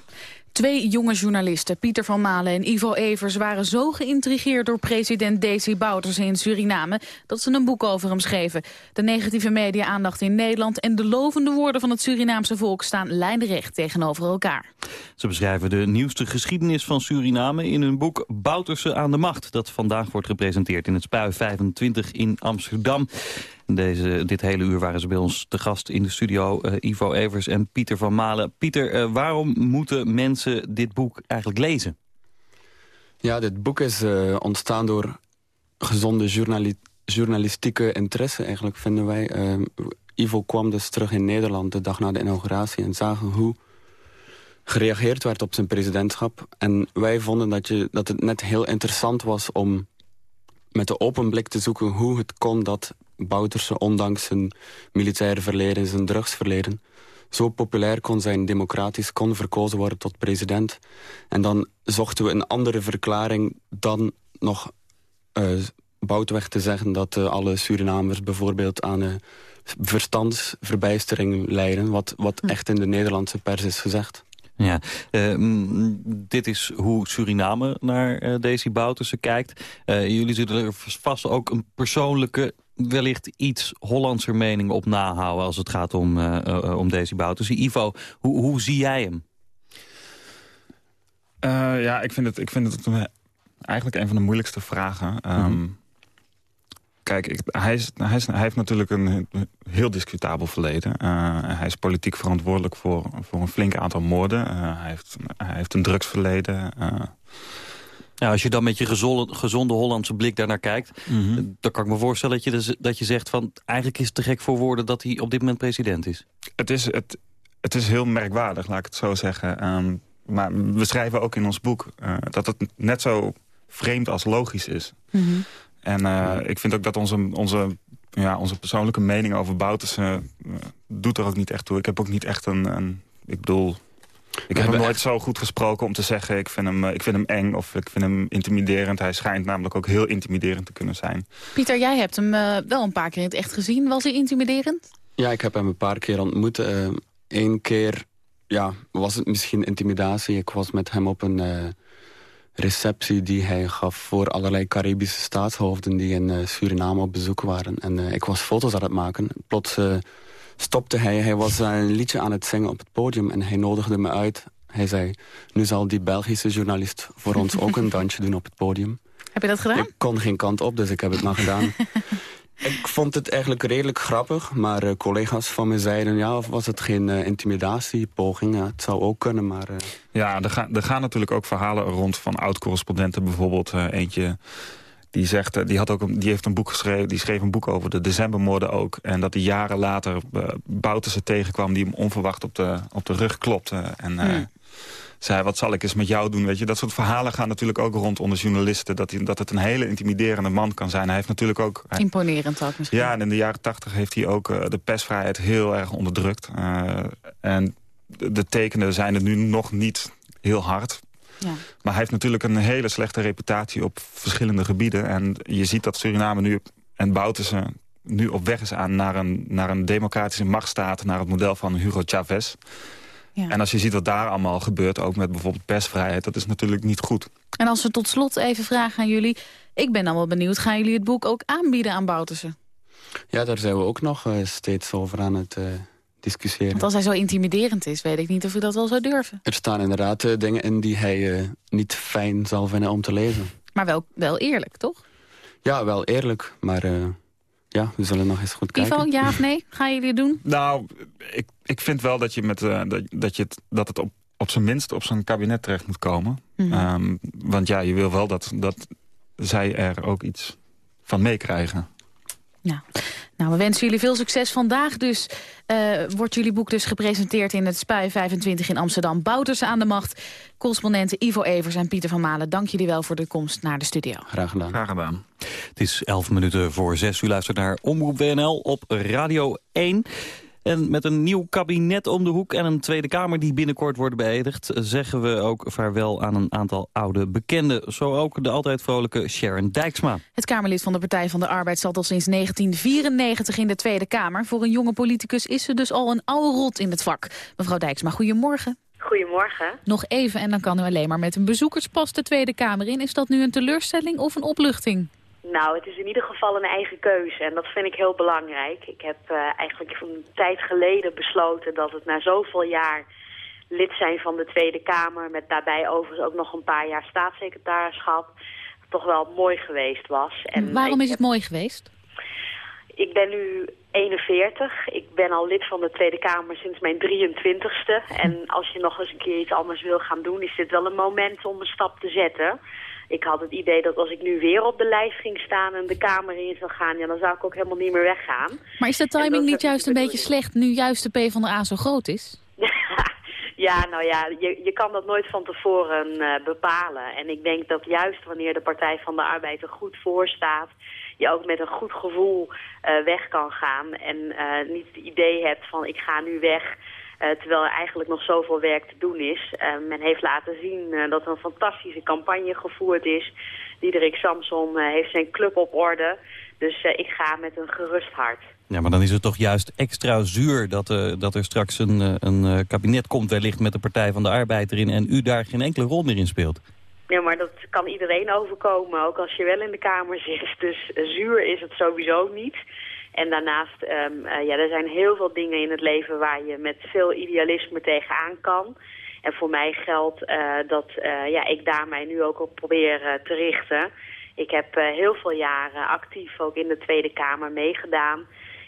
Twee jonge journalisten, Pieter van Malen en Ivo Evers... waren zo geïntrigeerd door president Desi Bouterse in Suriname... dat ze een boek over hem schreven. De negatieve media-aandacht in Nederland... en de lovende woorden van het Surinaamse volk staan lijnrecht tegenover elkaar. Ze beschrijven de nieuwste geschiedenis van Suriname in hun boek Bouterse aan de macht. Dat vandaag wordt gepresenteerd in het Spui 25 in Amsterdam. Deze, dit hele uur waren ze bij ons te gast in de studio. eh, Ivo Evers en Pieter van Malen. Pieter, eh, waarom moeten mensen dit boek eigenlijk lezen? Ja, dit boek is eh, ontstaan door gezonde journali- journalistieke interesse, eigenlijk, vinden wij. Ivo kwam dus terug in Nederland de dag na de inauguratie... en zagen hoe gereageerd werd op zijn presidentschap. En wij vonden dat, je, dat het net heel interessant was om met de open blik te zoeken... hoe het kon dat Bouterse, ondanks zijn militaire verleden, zijn drugsverleden... zo populair kon zijn, democratisch kon verkozen worden tot president. En dan zochten we een andere verklaring dan nog eh boutweg te zeggen... dat eh, alle Surinamers bijvoorbeeld aan eh, verstandsverbijstering lijden... wat, wat echt in de Nederlandse pers is gezegd. Ja, dit is hoe Suriname naar eh Desi Bouterse kijkt. Jullie zullen er vast ook een persoonlijke, wellicht iets Hollandser mening op nahouden... als het gaat om, eh, eh, om Desi Bouterse. Ivo, hoe, hoe zie jij hem? Eh, ja, ik vind het, ik vind het eigenlijk een van de moeilijkste vragen. Ehm, Kijk, ik, hij, is, hij, is, hij heeft natuurlijk een heel discutabel verleden. Hij is politiek verantwoordelijk voor, voor een flink aantal moorden. Hij, heeft, hij heeft een drugsverleden. Ja, als je dan met je gezonde, gezonde Hollandse blik daarnaar kijkt... eh, dan kan ik me voorstellen dat je, dus- dat je zegt van... eigenlijk is het te gek voor woorden dat hij op dit moment president is. het, is, het, het is heel merkwaardig, laat ik het zo zeggen. Ehm, maar we schrijven ook in ons boek eh, dat het net zo vreemd als logisch is. En eh, ik vind ook dat onze, onze, ja, onze persoonlijke mening over Bouterse... eh, doet er ook niet echt toe. Ik heb ook niet echt een... een ik bedoel... Ik heb hem nooit echt- zo goed gesproken om te zeggen... Ik vind, hem, eh, ik vind hem eng of ik vind hem intimiderend. Hij schijnt namelijk ook heel intimiderend te kunnen zijn. Pieter, jij hebt hem eh, wel een paar keer in het echt gezien. Was hij intimiderend? Ja, ik heb hem een paar keer ontmoet. Eén keer ja, was het misschien intimidatie. Ik was met hem op een eh, receptie die hij gaf... voor allerlei Caribische staatshoofden die in eh, Suriname op bezoek waren. En eh, ik was foto's aan het maken. Plots eh, stopte hij. Hij was eh, een liedje aan het zingen op het podium en hij nodigde me uit. Hij zei, nu zal die Belgische journalist voor ons ook een dansje doen op het podium. Heb je dat gedaan? Ik kon geen kant op, dus ik heb het maar gedaan. *laughs* ik vond het eigenlijk redelijk grappig, maar eh, collega's van me zeiden... ja, of was het geen eh, intimidatiepoging? Ja, het zou ook kunnen, maar... eh, Ja, er, gaan er gaan natuurlijk ook verhalen rond van oud-correspondenten. Bijvoorbeeld eh, eentje die, zegt, eh, die, had ook een, die heeft een boek geschreven. Die schreef een boek over de decembermoorden ook. En dat hij jaren later uh, Bouterse tegenkwam... die hem onverwacht op de, op de rug klopte. En, eh, Hmm. zei, wat zal ik eens met jou doen? Weet je, dat soort verhalen gaan natuurlijk ook rond onder journalisten. Dat, hij, dat het een hele intimiderende man kan zijn. Hij heeft natuurlijk ook... hij- Imponerend ook misschien. ja, en in de jaren tachtig heeft hij ook de persvrijheid heel erg onderdrukt. En de, de tekenen zijn het nu nog niet heel hard. Ja. Maar hij heeft natuurlijk een hele slechte reputatie op verschillende gebieden. En je ziet dat Suriname nu en Bouterse nu op weg is aan naar een, naar een democratische machtsstaat... naar het model van Hugo Chavez. Ja. En als je ziet wat daar allemaal gebeurt, ook met bijvoorbeeld persvrijheid... dat is natuurlijk niet goed. En als we tot slot even vragen aan jullie. Ik ben dan wel benieuwd, gaan jullie het boek ook aanbieden aan Boutersen? Ja, daar zijn we ook nog eh, steeds over aan het eh, discussiëren. Want als hij zo intimiderend is, weet ik niet of u dat wel zou durven. Er staan inderdaad eh, dingen in die hij eh, niet fijn zal vinden om te lezen. Maar wel, wel eerlijk, toch? Ja, wel eerlijk, maar eh, ja, we zullen nog eens goed kijken. Ivo, ja of nee? Gaan jullie het doen? Nou, ik, ik vind wel dat, je met, eh, dat, dat, je het, dat het op, op zijn minst op zijn kabinet terecht moet komen. Mhm. Ehm, want ja, je wil wel dat, dat zij er ook iets van meekrijgen. Nou, we wensen jullie veel succes. Vandaag dus eh, wordt jullie boek dus gepresenteerd in het Spui 25 in Amsterdam. Bouters aan de macht. Correspondenten Ivo Evers en Pieter van Malen. Dank jullie wel voor de komst naar de studio. Graag gedaan. Graag gedaan. Het is 11 minuten voor 6. U luistert naar Omroep WNL op Radio 1. En met een nieuw kabinet om de hoek en een Tweede Kamer die binnenkort wordt beëdigd... zeggen we ook vaarwel aan een aantal oude bekenden. Zo ook de altijd vrolijke Sharon Dijksma. Het Kamerlid van de Partij van de Arbeid zat al sinds 1994 in de Tweede Kamer. Voor een jonge politicus is ze dus al een oude rot in het vak. Mevrouw Dijksma, goedemorgen. Goedemorgen. Nog even en dan kan u alleen maar met een bezoekerspas de Tweede Kamer in. Is dat nu een teleurstelling of een opluchting? Nou, het is in ieder geval een eigen keuze en dat vind ik heel belangrijk. Ik heb eh, eigenlijk een tijd geleden besloten dat het na zoveel jaar lid zijn van de Tweede Kamer... met daarbij overigens ook nog een paar jaar staatssecretarisschap... toch wel mooi geweest was. En Waarom is het mooi geweest? Ik ben nu 41. Ik ben al lid van de Tweede Kamer sinds mijn 23ste. En als je nog eens een keer iets anders wil gaan doen... is dit wel een moment om een stap te zetten. Ik had het idee dat als ik nu weer op de lijst ging staan... en de Kamer in zou gaan... Ja, dan zou ik ook helemaal niet meer weggaan. Maar is de timing niet juist een beetje slecht nu juist de PvdA zo groot is? *laughs* Ja, nou ja, je, je kan dat nooit van tevoren eh, bepalen. En ik denk dat juist wanneer de Partij van de Arbeid er goed voor staat... je ook met een goed gevoel eh, weg kan gaan. En eh, niet het idee hebt van ik ga nu weg... eh, terwijl er eigenlijk nog zoveel werk te doen is. Eh, men heeft laten zien eh, dat er een fantastische campagne gevoerd is. Diederik Samson heeft zijn club op orde. Dus ik ga met een gerust hart. Ja, maar dan is het toch juist extra zuur dat, dat er straks een, een kabinet komt... wellicht met de Partij van de Arbeid erin... en u daar geen enkele rol meer in speelt. Ja, maar dat kan iedereen overkomen, ook als je wel in de Kamer zit. *laughs* Dus zuur is het sowieso niet. En daarnaast, ehm, eh, ja, er zijn heel veel dingen in het leven waar je met veel idealisme tegenaan kan. En voor mij geldt eh, dat eh, ja, ik daar mij nu ook op probeer te richten. Ik heb heel veel jaren actief ook in de Tweede Kamer meegedaan.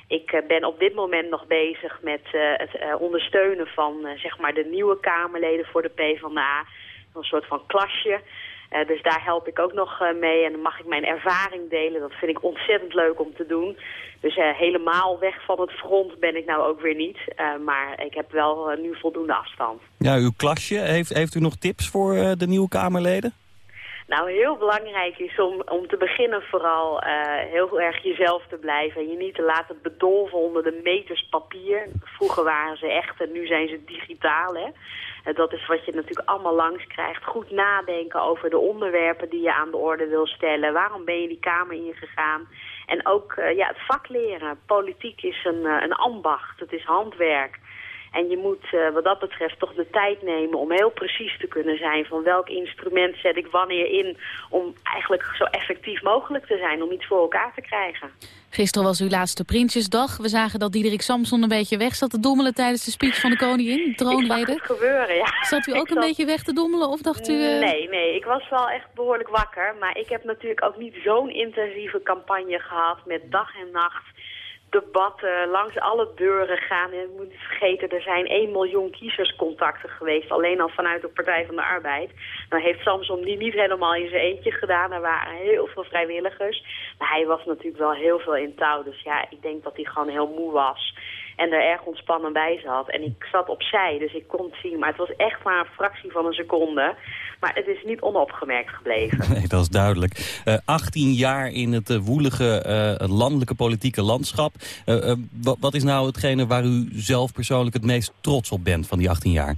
Ik ben op dit moment nog bezig met het ondersteunen van zeg maar de nieuwe Kamerleden voor de PvdA. Een soort van klasje. Eh, dus daar help ik ook nog eh, mee en dan mag ik mijn ervaring delen. Dat vind ik ontzettend leuk om te doen. Dus eh, helemaal weg van het front ben ik nou ook weer niet. Maar ik heb wel nu voldoende afstand. Ja, uw klasje, heeft, heeft u nog tips voor de nieuwe Kamerleden? Nou, heel belangrijk is om, om te beginnen vooral heel erg jezelf te blijven. En je niet te laten bedolven onder de meters papier. Vroeger waren ze echt en nu zijn ze digitaal. Hè? Eh, dat is wat je natuurlijk allemaal langs krijgt. Goed nadenken over de onderwerpen die je aan de orde wil stellen. Waarom ben je die Kamer ingegaan? En ook eh, ja, het vak leren. Politiek is een, eh, een ambacht. Het is handwerk. En je moet eh, wat dat betreft toch de tijd nemen om heel precies te kunnen zijn van welk instrument zet ik wanneer in om eigenlijk zo effectief mogelijk te zijn om iets voor elkaar te krijgen. Gisteren was uw laatste Prinsjesdag. We zagen dat Diederik Samson een beetje weg zat te dommelen tijdens de speech van de koningin, *laughs* troonrede. het gebeuren, ja. Zat u *laughs* ook Ik een zat- beetje weg te dommelen of dacht u... eh, Nee, nee, ik was wel echt behoorlijk wakker. Maar ik heb natuurlijk ook niet zo'n intensieve campagne gehad met dag en nacht debatten, langs alle deuren gaan. En moet niet vergeten, er zijn 1 miljoen kiezerscontacten geweest, alleen al vanuit de Partij van de Arbeid. Nou heeft Samson die niet helemaal in zijn eentje gedaan, er waren heel veel vrijwilligers. Maar hij was natuurlijk wel heel veel in touw, dus ja, ik denk dat hij gewoon heel moe was. En er erg ontspannen bij zat. En ik zat opzij, dus ik kon het zien. Maar het was echt maar een fractie van een seconde. Maar het is niet onopgemerkt gebleven. *laughs* Nee, dat is duidelijk. Eh 18 jaar in het eh, woelige eh, landelijke politieke landschap. Eh, eh, wa- wat is nou hetgene waar u zelf persoonlijk het meest trots op bent van die 18 jaar?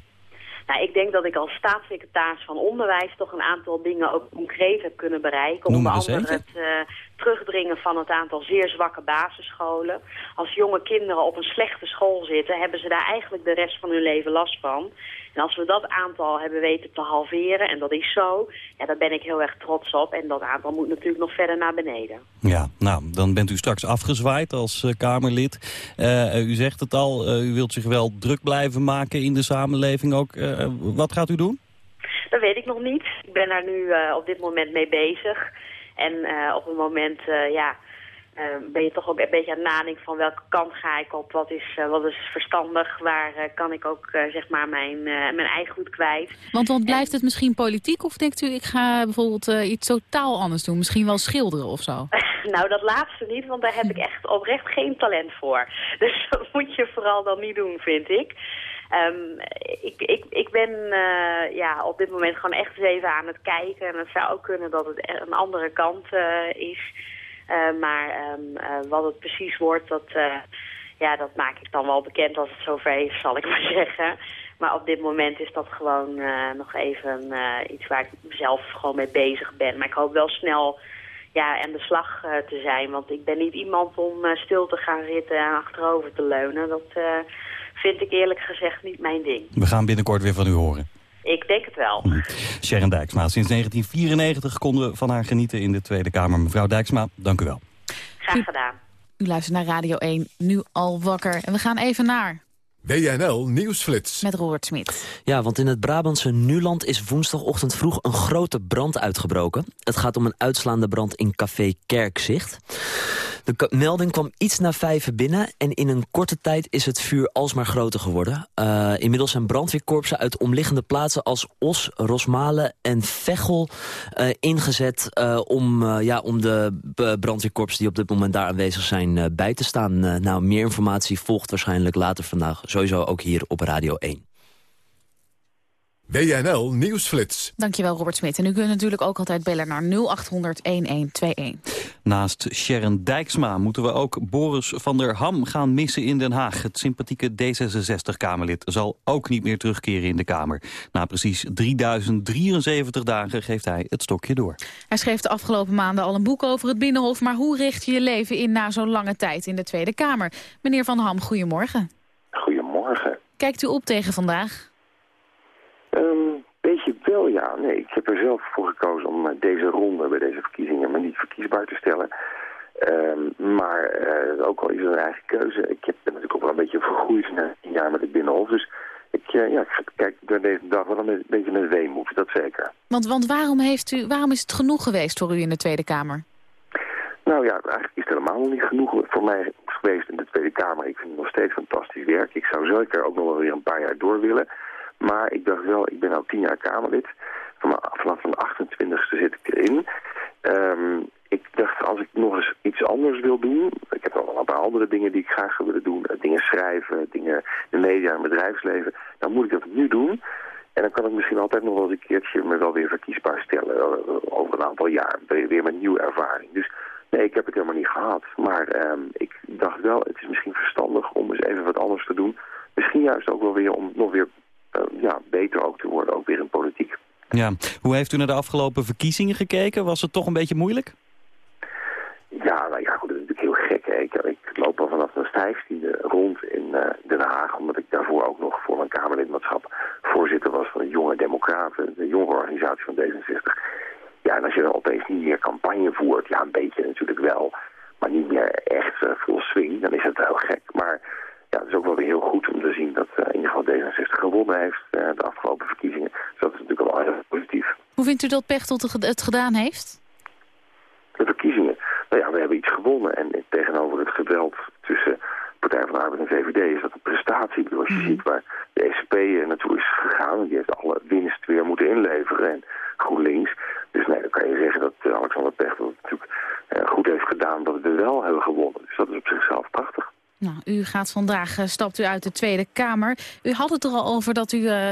Nou, ik denk dat ik als staatssecretaris van Onderwijs toch een aantal dingen ook concreet heb kunnen bereiken. Noem Onder er andere het eh, terugdringen van het aantal zeer zwakke basisscholen. Als jonge kinderen op een slechte school zitten, hebben ze daar eigenlijk de rest van hun leven last van. En als we dat aantal hebben weten te halveren, en dat is zo, ja, daar ben ik heel erg trots op. En dat aantal moet natuurlijk nog verder naar beneden. Ja, nou, dan bent u straks afgezwaaid als eh, Kamerlid. Eh, u zegt het al, eh, u wilt zich wel druk blijven maken in de samenleving ook. Wat gaat u doen? Dat weet ik nog niet. Ik ben daar nu op dit moment mee bezig. En op een moment, ja, eh, ben je toch ook een beetje aan het nadenken van welke kant ga ik op, wat is, eh, wat is verstandig, waar eh, kan ik ook eh, zeg maar mijn, mijn eigen goed kwijt. Want dan blijft het misschien politiek of denkt u ik ga bijvoorbeeld iets totaal anders doen? Misschien wel schilderen of zo? *laughs* nou, dat laatste niet, want daar heb ik echt oprecht geen talent voor. *laughs* Dus dat moet je vooral dan niet doen, vind ik. Ehm, ik, ik, ik ben ja, op dit moment gewoon echt eens even aan het kijken. En het zou ook kunnen dat het een andere kant is. Eh, maar ehm, eh, wat het precies wordt, dat, eh, ja, dat maak ik dan wel bekend als het zover is, zal ik *laughs* maar zeggen. Maar op dit moment is dat gewoon nog even iets waar ik zelf gewoon mee bezig ben. Maar ik hoop wel snel ja, aan de slag te zijn. Want ik ben niet iemand om stil te gaan zitten en achterover te leunen. Dat vind ik eerlijk gezegd niet mijn ding. We gaan binnenkort weer van u horen. Ik denk het wel. Sharon Dijksma, sinds 1994 konden we van haar genieten in de Tweede Kamer. Mevrouw Dijksma, dank u wel. Graag gedaan. U luistert naar Radio 1, nu al wakker. En we gaan even naar WNL Nieuwsflits. met Robert Smit. Ja, want in het Brabantse Nuland is woensdagochtend vroeg een grote brand uitgebroken. Het gaat om een uitslaande brand in café Kerkzicht. De melding kwam iets na vijf binnen en in een korte tijd is het vuur alsmaar groter geworden. Eh, inmiddels zijn brandweerkorpsen uit omliggende plaatsen als Os, Rosmalen en Veghel eh, ingezet eh, om, ja, om de brandweerkorps die op dit moment daar aanwezig zijn bij te staan. Nou, meer informatie volgt waarschijnlijk later vandaag, sowieso ook hier op Radio 1. WNL Nieuwsflits. Dankjewel Robert Smit. En u kunt natuurlijk ook altijd bellen naar 0800 1121. Naast Sharon Dijksma moeten we ook Boris van der Ham gaan missen in Den Haag. Het sympathieke D66-Kamerlid zal ook niet meer terugkeren in de Kamer. Na precies 3073 dagen geeft hij het stokje door. Hij schreef de afgelopen maanden al een boek over het Binnenhof... maar hoe richt je je leven in na zo'n lange tijd in de Tweede Kamer? Meneer Van Ham, goedemorgen. Goedemorgen. Kijkt u op tegen vandaag? Een beetje wel, ja. Nee, ik heb er zelf voor gekozen om eh, deze ronde bij deze verkiezingen me niet verkiesbaar te stellen. Ehm, maar eh, ook al is het een eigen keuze. Ik heb ben natuurlijk ook wel een beetje vergroeid na tien jaar met het Binnenhof. Dus ik, eh, ja, ik kijk naar deze dag wel een beetje met weemoed, dat zeker. Want, want waarom, heeft u, waarom is het genoeg geweest voor u in de Tweede Kamer? Nou ja, eigenlijk is het helemaal nog niet genoeg voor mij geweest in de Tweede Kamer. Ik vind het nog steeds fantastisch werk. Ik zou zeker ook nog wel weer een paar jaar door willen. Maar ik dacht wel, ik ben al tien jaar Kamerlid. Vanaf, mijn 28ste zit ik erin. Ehm, ik dacht, als ik nog eens iets anders wil doen... Ik heb wel een paar andere dingen die ik graag zou willen doen. eh, Dingen schrijven, dingen in de media en bedrijfsleven. Dan moet ik dat nu doen. En dan kan ik misschien altijd nog wel eens een keertje me wel weer verkiesbaar stellen. eh, Over een aantal jaar. Weer met nieuwe ervaring. Dus nee, ik heb het helemaal niet gehad. Maar ehm, ik dacht wel, het is misschien verstandig om eens even wat anders te doen. Misschien juist ook wel weer om nog weer ja, beter ook te worden, ook weer in politiek. Ja. Hoe heeft u naar de afgelopen verkiezingen gekeken? Was het toch een beetje moeilijk? Ja, nou ja, goed, dat is natuurlijk heel gek. Hè. Ik, ik loop al vanaf mijn vijftiende rond in eh, Den Haag, omdat ik daarvoor ook nog voor mijn Kamerlidmaatschap voorzitter was van de Jonge Democraten, de jonge organisatie van D66. Ja, en als je dan opeens niet meer campagne voert, ja, een beetje natuurlijk wel, maar niet meer echt uh, full swing, dan is het heel gek. Maar ja, het is ook wel weer heel goed om te zien dat uh, in ieder geval D66 gewonnen heeft uh, de afgelopen verkiezingen. Dus dat is natuurlijk wel heel positief. Hoe vindt u dat Pechtold het gedaan heeft? De verkiezingen. Nou ja, we hebben iets gewonnen. En tegenover het geweld tussen Partij van de Arbeid en VVD is dat een prestatie. Als je ziet waar de SCP naartoe is gegaan. Die heeft alle winst weer moeten inleveren. En GroenLinks. Dus nee, dan kan je zeggen dat uh, Alexander Pechtold het natuurlijk goed heeft gedaan. Dat we wel hebben gewonnen. Dus dat is op zichzelf prachtig. Nou, u gaat vandaag, eh, stapt u uit de Tweede Kamer. U had het er al over dat u eh,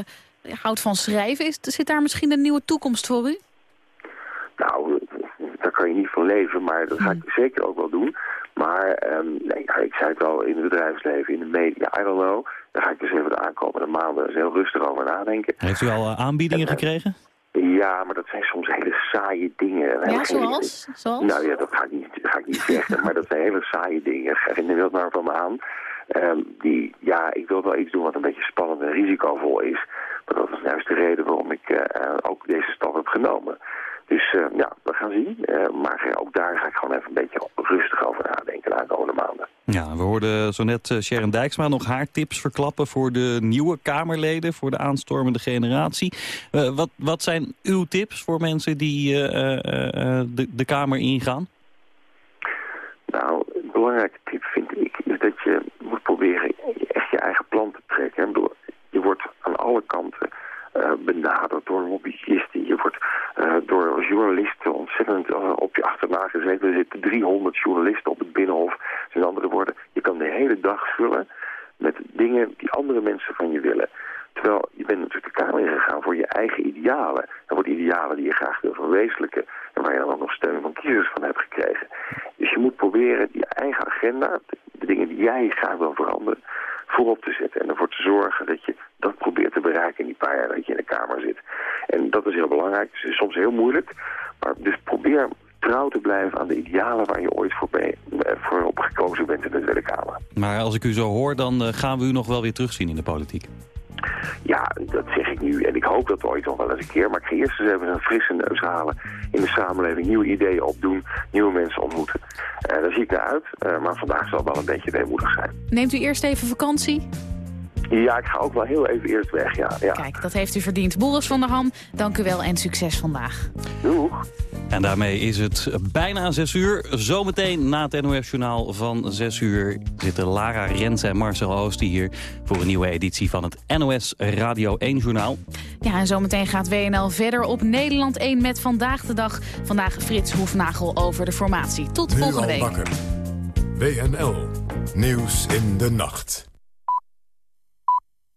houdt van schrijven. Is, zit daar misschien een nieuwe toekomst voor u? Nou, daar kan je niet van leven, maar dat ga ik zeker ook wel doen. Maar ehm, nee, ik zei het al, in het bedrijfsleven, in de media, I don't know. Daar ga ik dus even de aankomende maanden eens heel rustig over nadenken. Heeft u al eh, aanbiedingen gekregen? Ja, maar dat zijn soms hele saaie dingen. En Ja, zoals? zoals? Nou ja, dat ga ik niet, ga ik niet zeggen, maar dat zijn hele saaie dingen. Neem dat maar van me aan. Ehm, die, ja, ik wil wel iets doen wat een beetje spannend en risicovol is. Maar dat is juist de reden waarom ik eh, ook deze stap heb genomen. Dus eh, ja, we gaan zien. Eh, maar ook daar ga ik gewoon even een beetje rustig over nadenken de aankomende maanden. Ja, we hoorden zo net eh, Sharon Dijksma nog haar tips verklappen... voor de nieuwe Kamerleden, voor de aanstormende generatie. Eh, wat, wat zijn uw tips voor mensen die eh, de, de Kamer ingaan? Nou, een belangrijke tip vind ik is dat je moet proberen echt je eigen plan te trekken. Je wordt aan alle kanten benaderd door lobbyisten. Je wordt door journalisten ontzettend op je achterna gezeten. Er zitten 300 journalisten op het Binnenhof. In andere woorden, je kan de hele dag vullen met dingen die andere mensen van je willen. Terwijl je bent natuurlijk de Kamer ingegaan voor je eigen idealen. En voor de idealen die je graag wil verwezenlijken. En waar je dan ook nog steun van kiezers van hebt gekregen. Dus je moet proberen die eigen agenda, de dingen die jij graag wil veranderen, voorop te zetten. En ervoor te zorgen dat je dat probeert te bereiken in die paar jaar dat je in de Kamer zit. En dat is heel belangrijk. Het is soms heel moeilijk. Maar dus probeer trouw te blijven aan de idealen waar je ooit voor, eh, voor op gekozen bent in de Tweede Kamer. Maar als ik u zo hoor, dan eh, gaan we u nog wel weer terugzien in de politiek. Ja, dat zeg ik nu. En ik hoop dat ooit nog wel eens een keer. Maar ik ga eerst eens even een frisse neus halen in de samenleving. Nieuwe ideeën opdoen, nieuwe mensen ontmoeten. Eh daar zie ik naar uit. Eh, maar vandaag zal wel een beetje weemoedig zijn. Neemt u eerst even vakantie? Ja, ik ga ook wel heel even eerst weg, ja. ja. Kijk, dat heeft u verdiend. Boris van der Ham, dank u wel en succes vandaag. Doeg. En daarmee is het bijna 6 uur. Zometeen na het NOS-journaal van 6 uur zitten Lara Rens en Marcel Oost hier... voor een nieuwe editie van het NOS Radio 1-journaal. Ja, en zometeen gaat WNL verder op Nederland 1 met Vandaag de Dag. Vandaag Frits Hoefnagel over de formatie. Tot Nu volgende week. wakker. WNL. Nieuws in de nacht.